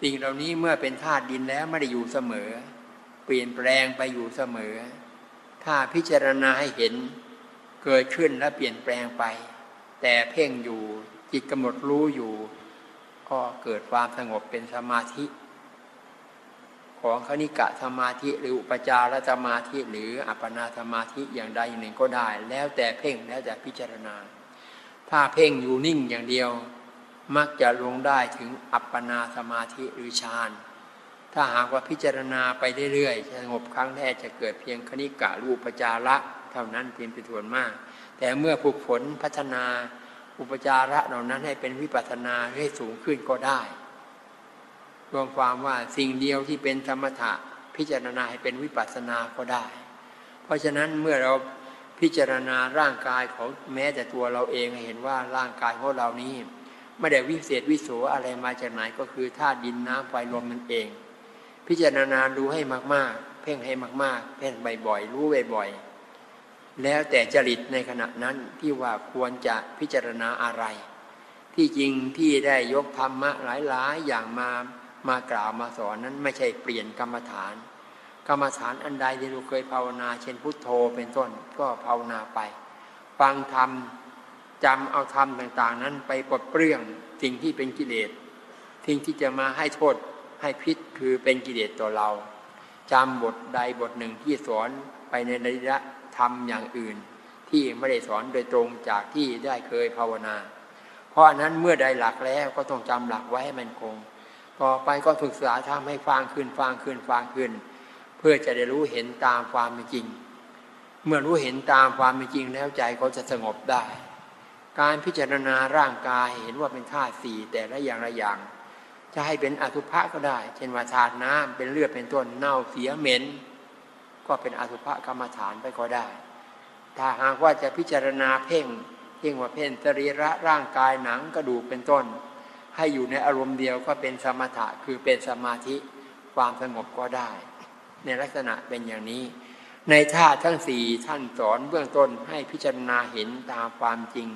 สิ่งเหล่านี้เมื่อเป็นธาตุดินแล้วไม่ได้อยู่เสมอ เปลี่ยนแปลงไปอยู่เสมอ ถ้าพิจารณาให้เห็นเกิดขึ้นและเปลี่ยนแปลงไป แต่เพ่งอยู่จิตกำหนดรู้อยู่ ก็เกิดความสงบเป็นสมาธิ ของคณิกะสมาธิ หรืออุปจารสมาธิ หรืออัปปนาสมาธิอย่างใดอย่างหนึ่งก็ได้ แล้วแต่เพ่งแล้วแต่พิจารณา ถ้าเพ่งอยู่นิ่งอย่างเดียว มักจะลงได้ถึงอัปปนาสมาธิหรือฌานถ้าหากว่าพิจารณาไปเรื่อยๆสงบครั้งแรกจะเกิดเพียงคณิกะรูปจาระเท่านั้นเพียงเป็นส่วนมาก แต่เมื่อผูกฝนพัฒนาอุปจาระเหล่านั้นให้เป็นวิปัสนาให้สูงขึ้นก็ได้ รวมความว่าสิ่งเดียวที่เป็นธรรมถะพิจารณาให้เป็นวิปัสนาก็ได้ เพราะฉะนั้นเมื่อเราพิจารณาร่างกายของแม้แต่ตัวเราเองเห็นว่าร่างกายของเรานี้ไม่ได้วิเศษวิโสอะไรมาจากไหนก็คือธาตุดินน้ำไฟลมนั่นเอง พิจารณาดูให้มากๆ เพ่งให้มากๆ เพ่งบ่อยๆรู้บ่อยๆแล้วแต่จริตในขณะนั้นที่ว่าควรจะพิจารณาอะไร ที่จริงที่ได้ยกธรรมะหลายๆอย่างมา มากล่าวมาสอนนั้นไม่ใช่เปลี่ยนกรรมฐาน กรรมฐานอันใดที่เราเคยภาวนา เช่นพุทโธเป็นต้นก็ภาวนาไป ฟังธรรมจำเอาธรรมต่างๆ นั้นไปปลดเปลื้องสิ่งที่เป็นกิเลสสิ่งที่จะมาให้โทษให้พิษคือเป็นกิเลสต่อเราจำบทใดบทหนึ่งที่สอนไปในระยะธรรมอย่างอื่น ที่ไม่ได้สอนโดยตรงจากที่ได้เคยภาวนา เพราะนนั้นเมื่อใดหลักแล้วก็ต้องจำหลักไว้ให้มันคง ต่อไปก็ศึกษาทำให้ฟังขึ้นฟังขึ้นฟังขึ้น เพื่อจะได้รู้เห็นตามความเป็นจริง เมื่อรู้เห็นตามความเป็นจริงแล้วใจก็จะสงบได้ การพิจารณาร่างกายเห็นว่าเป็นธาตุสี่แต่ละอย่างละอย่าง จะให้เป็นอสุภะก็ได้ เช่นว่าธาตุน้ำเป็นเลือดเป็นต้นเน่าเสียเหม็น ก็เป็นอสุภะกรรมฐานไปก็ได้ ถ้าหากว่าจะพิจารณาเพ่งเพ่งว่าเพ่งสรีระร่างกายหนังกระดูกเป็นต้น ให้อยู่ในอารมณ์เดียวก็เป็นสมถะคือเป็นสมาธิความสงบก็ได้ ในลักษณะเป็นอย่างนี้ ในท่าทั้งสี่ท่านสอนเบื้องต้นให้พิจารณาเห็นตามความจริง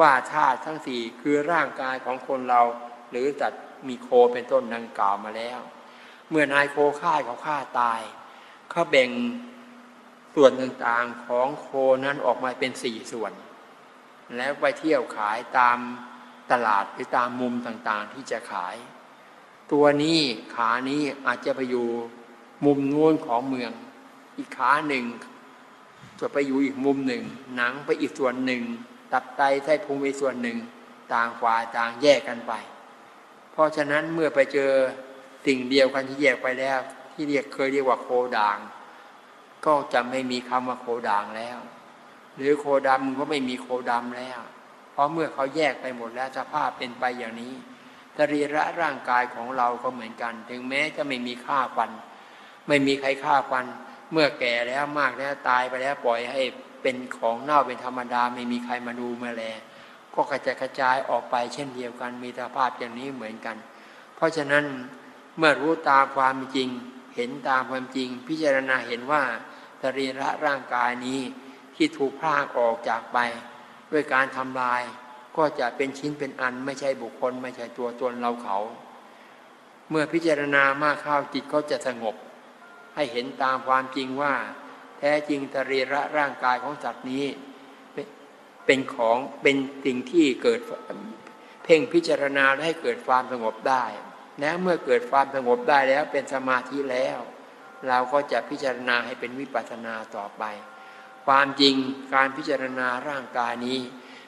ว่าธาตุทั้งสี่คือร่างกายของคนเรา หรือสัตว์มีโคเป็นต้นดังกล่าวมาแล้ว เมื่อนายโคฆ่าเขาฆ่าตายเขาแบ่งส่วนต่างๆของโคนั้นออกมาเป็นสี่ส่วน แล้วไปเที่ยวขายตาม ตลาดหรือตามมุมต่างๆ ที่จะขาย ตัวนี้ขานี้อาจจะไปอยู่มุมนู้นของเมือง อีกขาหนึ่งจะไปอยู่อีกมุมหนึ่ง หนังไปอีกส่วนหนึ่ง ตับไตไส้พุงไปส่วนหนึ่ง ต่างขวาต่างแยกกันไป เพราะฉะนั้นเมื่อไปเจอสิ่งเดียวกันที่แยกไปแล้ว ที่เรียกเคยเรียกว่าโคด่าง ก็จะไม่มีคำว่าโคด่างแล้ว หรือโคดำก็ไม่มีโคดำแล้ว ราะเมื่อเขาแยกไปหมดแล้วสภาพเป็นไปอย่างนี้สรีระร่างกายของเราก็เหมือนกัน ถึงแม้จะไม่มีค่าฟัน ไม่มีใครฆ่าฟัน เมื่อแก่แล้วมากแล้วตายไปแล้วปล่อยให้เป็นของเน่าเป็นธรรมดา ไม่มีใครมาดูมาแล ก็กระจายกระจายออกไปเช่นเดียวกันมีสภาพอย่างนี้เหมือนกัน เพราะฉะนั้นเมื่อรู้ตามความจริง เห็นตามความจริง พิจารณาเห็นว่าสรีระร่างกายนี้ที่ถูกพากออกจากไป ด้วยการทำลาย ก็จะเป็นชิ้นเป็นอันไม่ใช่บุคคล ไม่ใช่ตัวตนเราเขา เมื่อพิจารณามากเข้าจิตก็จะสงบ ให้เห็นตามความจริงว่า แท้จริงสรีระร่างกายของสัตว์นี้ เป็นของเป็นสิ่งที่เกิดเพ่งพิจารณาให้เกิดความสงบได้แล้วเมื่อเกิดความสงบได้แล้วเป็นสมาธิแล้ว เราก็จะพิจารณาให้เป็นวิปัสสนาต่อไป ความจริงการพิจารณาร่างกายนี้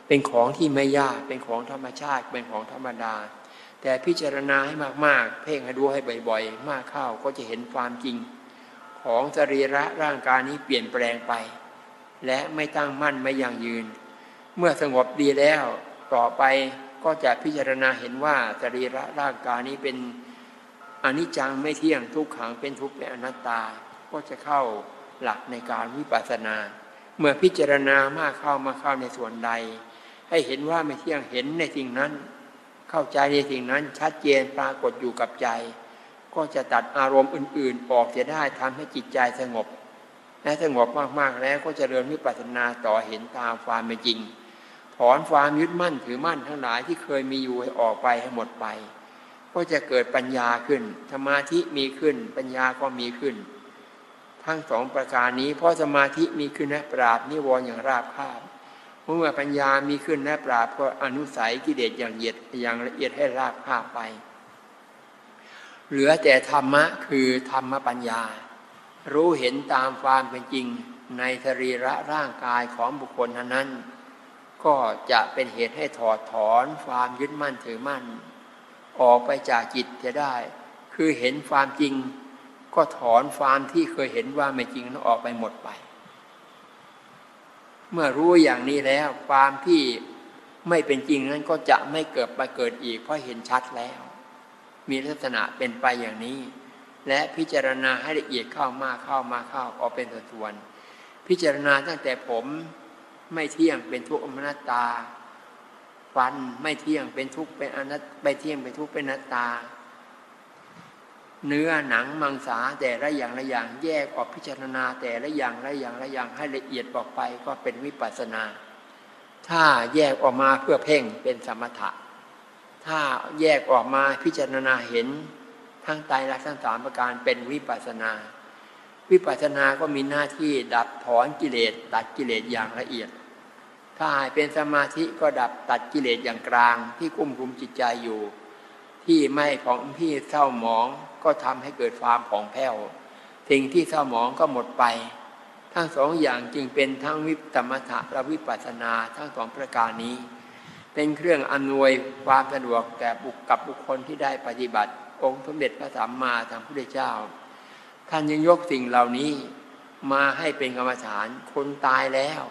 เป็นของที่ไม่ยากเป็นของธรรมชาติเป็นของธรรมดา แต่พิจารณาให้มากๆ เพ่งให้ดูให้บ่อยๆ มากเข้าก็จะเห็นความจริง ของสรีระร่างกายนี้เปลี่ยนแปลงไป และไม่ตั้งมั่นไม่ยั่งยืน เมื่อสงบดีแล้วต่อไปก็จะพิจารณาเห็นว่าสรีระร่างกายนี้เป็นอนิจจังไม่เที่ยงทุกขังเป็นทุกข์เป็นอนัตตา ก็จะเข้าหลักในการวิปัสสนา เมื่อพิจารณามากเข้ามาเข้าในส่วนใด ให้เห็นว่าไม่เที่ยงเห็นในสิ่งนั้น เข้าใจในสิ่งนั้นชัดเจนปรากฏอยู่กับใจ ก็จะตัดอารมณ์อื่น ๆ ออกเสียได้ทำให้จิตใจสงบและสงบมากๆแล้วก็จะเริญวิปัสสนาต่อเห็นตามความเป็นจริง ถอนความยึดมั่นถือมั่นทั้งหลายที่เคยมีอยู่ให้ออกไปให้หมดไป ก็จะเกิดปัญญาขึ้นสมาธิมีขึ้น ปัญญาก็มีขึ้น ทั้งสองประการนี้ เพราะสมาธิมีขึ้นและปราบนิวรณ์อย่างราบคาบเมื่อปัญญามีขึ้นและปราบก็อนุสัยกิเลสอย่างเอียดอย่างละเอียดให้ราบคาบไป เหลือแต่ธรรมะคือธรรมปัญญา รู้เห็นตามความเป็นจริงในสรีระร่างกายของบุคคลนั้น ก็จะเป็นเหตุให้ถอดถอนความยึดมั่นถือมั่น ออกไปจากจิตจะได้ คือเห็นความจริง ก็ถอนความที่เคยเห็นว่าไม่จริงนั้นออกไปหมดไป เมื่อรู้อย่างนี้แล้วความที่ไม่เป็นจริงนั้นก็จะไม่เกิดมาเกิดอีก เพราะเห็นชัดแล้ว มีลักษณะเป็นไปอย่างนี้ และพิจารณาให้ละเอียดเข้ามาเข้ามาเข้าออกเป็นส่วนพิจารณาตั้งแต่ผมไม่เที่ยงเป็นทุกข์อมนัตตาฟันไม่เที่ยงเป็นทุกข์เป็นอนัตไม่เที่ยงเป็นทุกข์เป็นนัตตา เนื้อหนังมังสาแต่ละอย่างละอย่างแยกออกพิจารณาแต่ละอย่างละอย่างละอย่างให้ละเอียดบอกไปก็เป็นวิปัสนา ถ้าแยกออกมาเพื่อเพ่งเป็นสมถะ ถ้าแยกออกมาพิจารณาเห็นทั้งตายและทั้งสามประการเป็นวิปัสนา วิปัสสนาก็มีหน้าที่ดับถอนกิเลสตัดกิเลสอย่างละเอียด ถ้าเป็นสมาธิก็ดับตัดกิเลสอย่างกลางที่กุ้มคุมจิตใจอยู่ ที่ไม่ของที่เศร้าหมองก็ทำให้เกิดความผ่องแผ้วสิ่งที่เศร้าหมองก็หมดไป ทั้งสองอย่างจึงเป็นทั้งวิปรมถะและวิปัสสนาทั้งสองประการนี้ เป็นเครื่องอำนวยความสะดวกแก่บุคกับบุคคลที่ได้ปฏิบัติ องค์สมเด็จพระสัมมาสัมพุทธเจ้า ท่านยังยกสิ่งเหล่านี้มาให้เป็นกรรมฐานคนตายแล้ว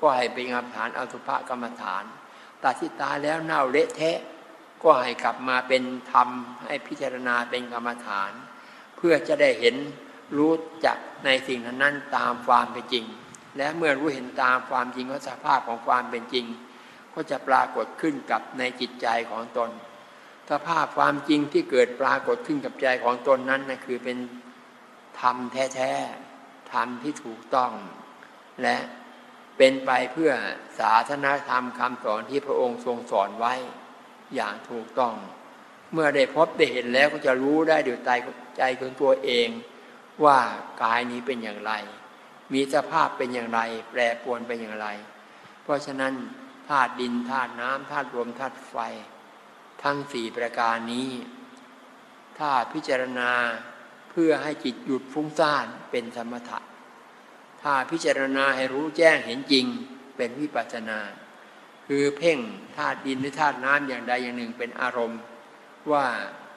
ก็ให้เป็นกรรมฐานอสุภกรรมฐานตาที่ตายแล้วเน่าเละเทะ ก็ให้กลับมาเป็นธรรมให้พิจารณาเป็นกรรมฐาน เพื่อจะได้เห็นรู้จักในสิ่งนั้นตามความเป็นจริง และเมื่อรู้เห็นตามความจริงของสภาพของความเป็นจริง ก็จะปรากฏขึ้นกับในจิตใจของตนสภาพความจริงที่เกิดปรากฏขึ้นกับใจของตนนั้นนะคือเป็นทำแท้ๆทำที่ถูกต้อง และเป็นไปเพื่อศาสนาธรรมคำสอนที่พระองค์ทรงสอนไว้ อย่างถูกต้อง เมื่อได้พบได้เห็นแล้วก็จะรู้ได้ด้วยใจใจของตัวเอง ว่ากายนี้เป็นอย่างไร มีสภาพเป็นอย่างไร แปรปรวนเป็นอย่างไร เพราะฉะนั้นธาตุดินธาตุน้ำธาตุลมธาตุไฟ ทั้งสี่ประการนี้ ถ้าพิจารณาเพื่อให้จิตหยุดฟุ้งซ่านเป็นสมถะถ้าพิจารณาให้รู้แจ้งเห็นจริงเป็นวิปัสสนา คือเพ่งธาตุดินหรือธาตุน้ำอย่างใดอย่างหนึ่งเป็นอารมณ์ ว่า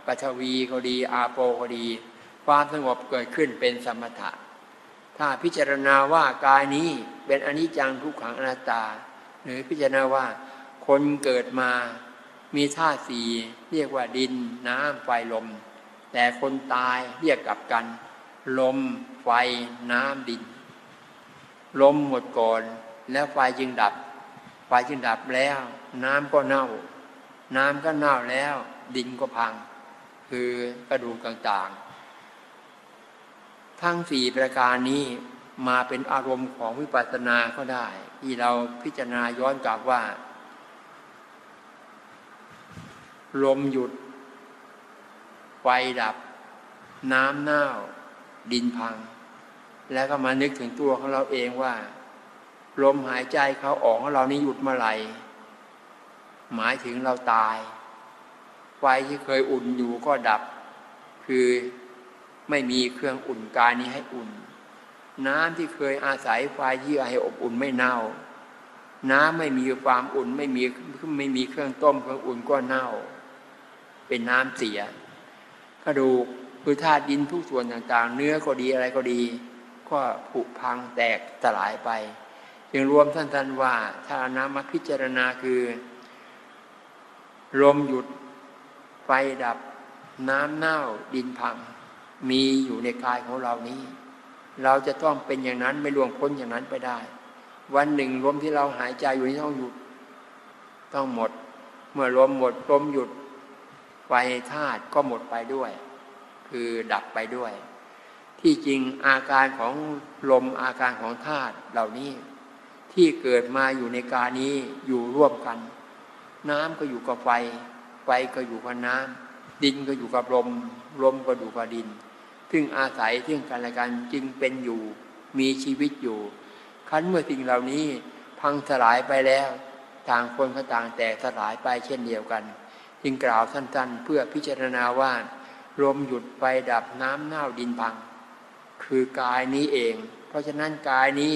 ปัทวีก็ดี อาโปก็ดี ความสงบเกิดขึ้นเป็นสมถะ ถ้าพิจารณาว่ากายนี้เป็นอนิจจังทุกขังอนัตตา หรือพิจารณาว่าคนเกิดมามีธาตุสี่เรียกว่าดินน้ำไฟลม แต่คนตายเรียกกลับกัน ลม ไฟน้ำดิน ลมหมดก่อนแล้วไฟจึงดับ ไฟจึงดับแล้ว น้ำก็เน่า น้ำก็เน่าแล้ว ดินก็พัง คือกระดูกต่างๆ ทั้งสี่ประการนี้มาเป็นอารมณ์ของวิปัสสนาก็ได้ ที่เราพิจารณาย้อนกลับว่า ลมหยุด ไฟดับ น้ำเน่า ดินพัง แล้วก็มานึกถึงตัวของเราเองว่า ลมหายใจเขาออกของเรานี่หยุดเมื่อไหร่ หมายถึงเราตาย ไฟที่เคยอุ่นอยู่ก็ดับ คือไม่มีเครื่องอุ่นกายนี้ให้อุ่น น้ำที่เคยอาศัยไฟที่ให้อบอุ่นไม่เน่า น้ำไม่มีความอุ่นไม่มีไม่มีเครื่องต้มเครื่องอุ่นก็เน่า เป็นน้ำเสีย กระดูกคือธาตุดินทุกส่วนต่างๆ เนื้อก็ดีอะไรก็ดี ก็ผุพังแตกสลายไป จึงรวมท่านๆว่าถ้านามาพิจารณาคือ ลมหยุดไฟดับน้ำเน่าดินพัง มีอยู่ในกายของเรานี้ เราจะต้องเป็นอย่างนั้นไม่ล่วงพ้นอย่างนั้นไปได้ วันหนึ่งลมที่เราหายใจอยู่นี้ต้องหยุด ต้องหมด เมื่อลมหมดลมหยุดไฟธาตุก็หมดไปด้วย คือดับไปด้วย ที่จริงอาการของลมอาการของธาตุเหล่านี้ ที่เกิดมาอยู่ในกานี้อยู่ร่วมกัน น้ำก็อยู่กับไฟ ไฟก็อยู่กับน้ำดินก็อยู่กับลม ลมก็อยู่กับดิน ซึ่งอาศัยซึ่งกันและกันจึงเป็นอยู่มีชีวิตอยู่คั้นเมื่อสิ่งเหล่านี้พังสลายไปแล้ว ต่างคนก็ต่างแตกสลายไปเช่นเดียวกัน จึงกล่าวสั้นๆ เพื่อพิจารณาว่าลมหยุดไปดับน้ำเน่าดินพัง คือกายนี้เอง เพราะฉะนั้นกายนี้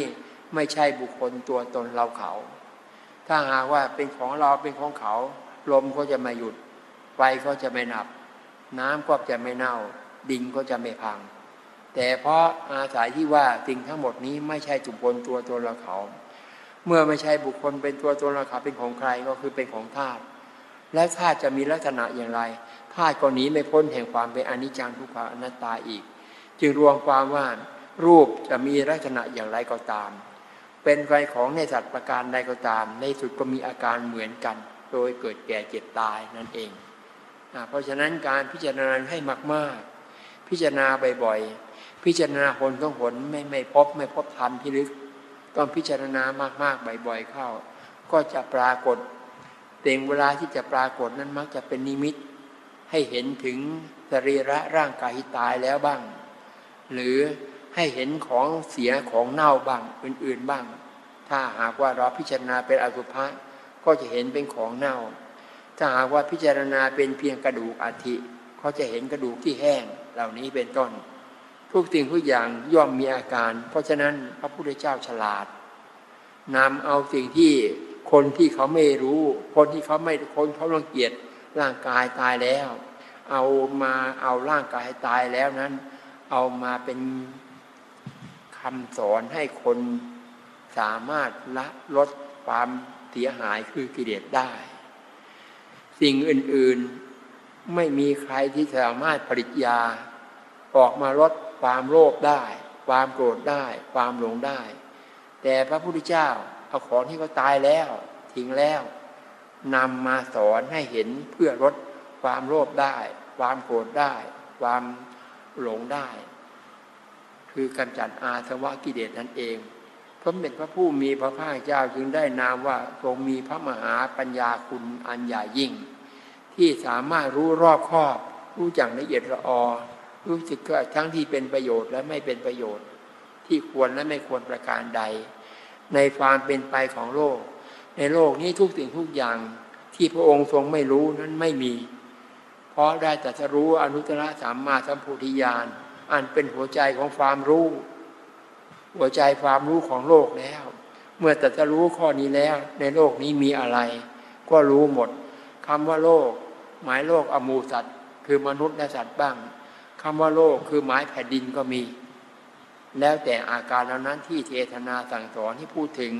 ไม่ใช่บุคคลตัวตนเราเขา ถ้าหากว่าเป็นของเราเป็นของเขา ลมก็จะไม่หยุด ไฟก็จะไม่นับ น้ำก็จะไม่เน่า ดินก็จะไม่พัง แต่เพราะอาศัยที่ว่าสิ่งทั้งหมดนี้ไม่ใช่จุคคลตัวตนเราเขา เมื่อไม่ใช่บุคคลเป็นตัวตนเราเขาเป็นของใครก็คือเป็นของธาตุและธาตุจะมีลักษณะอย่างไรธาตุก็หนีไม่พ้นแห่งความเป็นอนิจจังทุกขังอนัตตาอีก จึงรวมความว่ารูปจะมีลักษณะอย่างไรก็ตาม เป็นไรของในสัตว์ประการใดก็ตาม ในสุดก็มีอาการเหมือนกัน โดยเกิดแก่เจ็บตายนั่นเอง เพราะฉะนั้นการพิจารณาให้มาก ๆ พิจารณาบ่อยๆ พิจารณาหนต้องหนไม่ไม่พบไม่พบธรรมที่ลึก ต้องพิจารณามากๆ บ่อยๆ เข้า ก็จะปรากฏเต็งเวลาที่จะปรากฏนั้นมักจะเป็นนิมิต ให้เห็นถึงสรีระร่างกายที่ตายแล้วบ้าง หรือ ให้เห็นของเสียของเน่าบ้างอื่น ๆบ้าง ถ้าหากว่าเราพิจารณาเป็นอสุภะก็จะเห็นเป็นของเน่า ถ้าหากว่าพิจารณาเป็นเพียงกระดูกอาทิเขาจะเห็นกระดูกที่แห้งเหล่านี้เป็นต้น ทุกสิ่งทุกอย่างย่อมมีอาการ เพราะฉะนั้นพระพุทธเจ้าฉลาดนำเอาสิ่งที่คนที่เขาไม่รู้ คนที่เขาไม่คนเขารังเกียจร่างกายตายแล้ว เอามาเอาร่างกายตายแล้วนั้น เอามาเป็น คำสอนให้คนสามารถละลดความเสียหายคือกิเลสได้ สิ่งอื่นๆไม่มีใครที่สามารถผลิตยา ออกมาลดความโลภได้ ความโกรธได้ ความหลงได้ แต่พระพุทธเจ้าเอาของที่เขาตายแล้วทิ้งแล้วนำมาสอนให้เห็นเพื่อลดความโลภได้ ความโกรธได้ ความหลงได้ คือกำจัดอาสวะกิเลสนั่นเองพระเป็นพระผู้มีพระภาคเจ้าจึงได้นามว่าทรงมีพระมหาปัญญาคุณอันใหญ่ยิ่ง ที่สามารถรู้รอบคอบ รู้จักละเอียดละออรู้สึกทั้งที่เป็นประโยชน์และไม่เป็นประโยชน์ ที่ควรและไม่ควรประการใด ในความเป็นไปของโลก ในโลกนี้ทุกสิ่งทุกอย่างที่พระองค์ทรงไม่รู้นั้นไม่มี เพราะได้แต่จะรู้อนุตตรสัมมาสัมพุทธิญาณ อันเป็นหัวใจของความรู้ หัวใจความรู้ของโลกแล้ว เมื่อแต่จะรู้ข้อนี้แล้ว ในโลกนี้มีอะไร ก็รู้หมดคำว่าโลก หมายโลกอมูสัตว์คือมนุษย์และสัตว์บ้างคำว่าโลกคือหมายแผ่นดินก็มี แล้วแต่อาการเหล่านั้นที่เทศนาสั่งสอนที่พูดถึง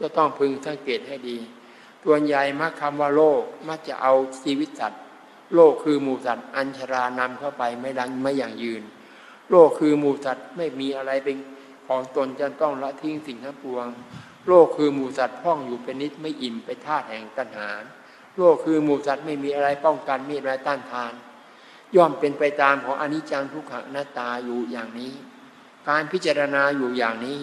จะต้องพึงสังเกตให้ดีตัวใหญ่มักคำว่าโลกมักจะเอาชีวิตสัตว์ โลกคือหมูสัตว์ อัญชรานำเข้าไปไม่ดังไม่อย่างยืน โลกคือหมูสัตว์ไม่มีอะไรเป็นของตนจะต้องละทิ้งสิ่งทั้งปวง โลกคือหมูสัตว์พ่องอยู่เป็นนิดไม่อิ่มไปธาตุแห่งตัณหา โลกคือหมูสัตว์ไม่มีอะไรป้องกันมีอะไรต้านทาน ย่อมเป็นไปตามของอนิจจังทุกขังหน้าตาอยู่อย่างนี้ การพิจารณาอยู่อย่างนี้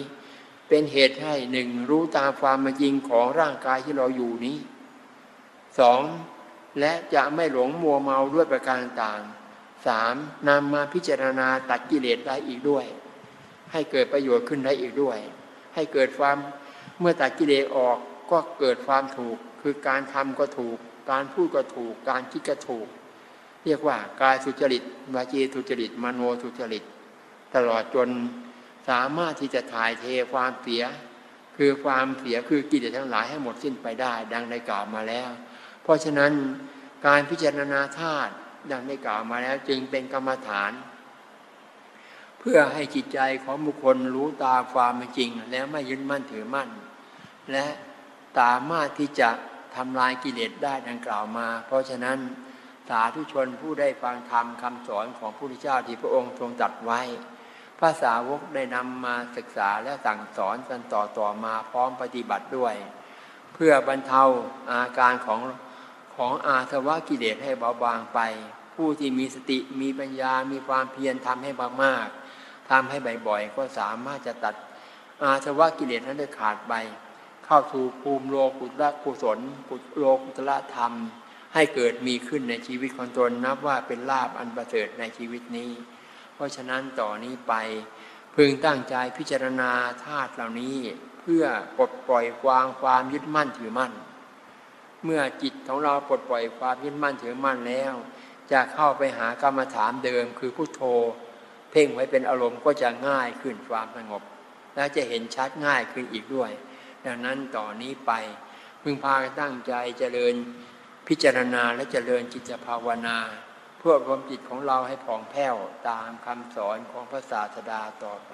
เป็นเหตุให้หนึ่งรู้ตามความจริงของร่างกายที่เราอยู่นี้สองและจะไม่หลงมัวเมาด้วยประการต่าง สามนำมาพิจารณาตัดกิเลสได้อีกด้วย ให้เกิดประโยชน์ขึ้นได้อีกด้วย ให้เกิดความเมื่อตัดกิเลสออกก็เกิดความถูก คือการทำก็ถูก การพูดก็ถูก การคิดก็ถูก เรียกว่ากายสุจริตวาจีสุจริตมโนสุจริต ตลอดจนสามารถที่จะถ่ายเทความเสีย คือความเสียคือกิเลสทั้งหลายให้หมดสิ้นไปได้ ดังได้กล่าวมาแล้ว เพราะฉะนั้นการพิจารณาธาตุ ดังได้กล่าวมาแล้ว จึงเป็นกรรมฐาน เพื่อให้จิตใจของบุคคลรู้ตาความจริง แล้วไม่ยึดมั่นถือมั่น และสามารถที่จะทำลายกิเลสได้ดังกล่าวมา เพราะฉะนั้นสาธุชนผู้ได้ฟังธรรมคำสอนของพระพุทธเจ้าที่พระองค์ทรงจัดไว้ภาษาวกได้นำมาศึกษาและสั่งสอนกันต่อต่อมาพร้อมปฏิบัติด้วย เพื่อบรรเทาอาการของของอาสวะกิเลสให้เบาบางไป ผู้ที่มีสติมีปัญญา มีความเพียรทำให้มากๆทำให้บ่อยๆก็สามารถจะตัดอาสวะกิเลสนั้นได้ขาดไป เข้าสู่ภูมิโลกุตระกุศลกุโลกุตระธรรม ให้เกิดมีขึ้นในชีวิตของตนนับว่าเป็นลาบอันประเสริฐในชีวิตนี้ เพราะฉะนั้นต่อนนี้ไป พึงตั้งใจพิจารณาธาตุเหล่านี้ เพื่อปลดปล่อยวางความยึดมั่นถือมั่น เมื่อจิตของเราปลดปล่อยความยึดมั่นถือมั่นแล้ว จะเข้าไปหากรรมฐานเดิม คือพุโทโธ เพ่งไว้เป็นอารมณ์ก็จะง่ายขึ้นความสงบ และจะเห็นชัดง่ายขึ้นอีกด้วย ดังนั้นต่อนนี้ไปพึงพากันตั้งใจเจริญพิจารณาและเจริญจิตภาวนา เพื่อรวมจิตของเราให้ผ่องแผ้วตามคำสอนของพระศาสดาต่อไป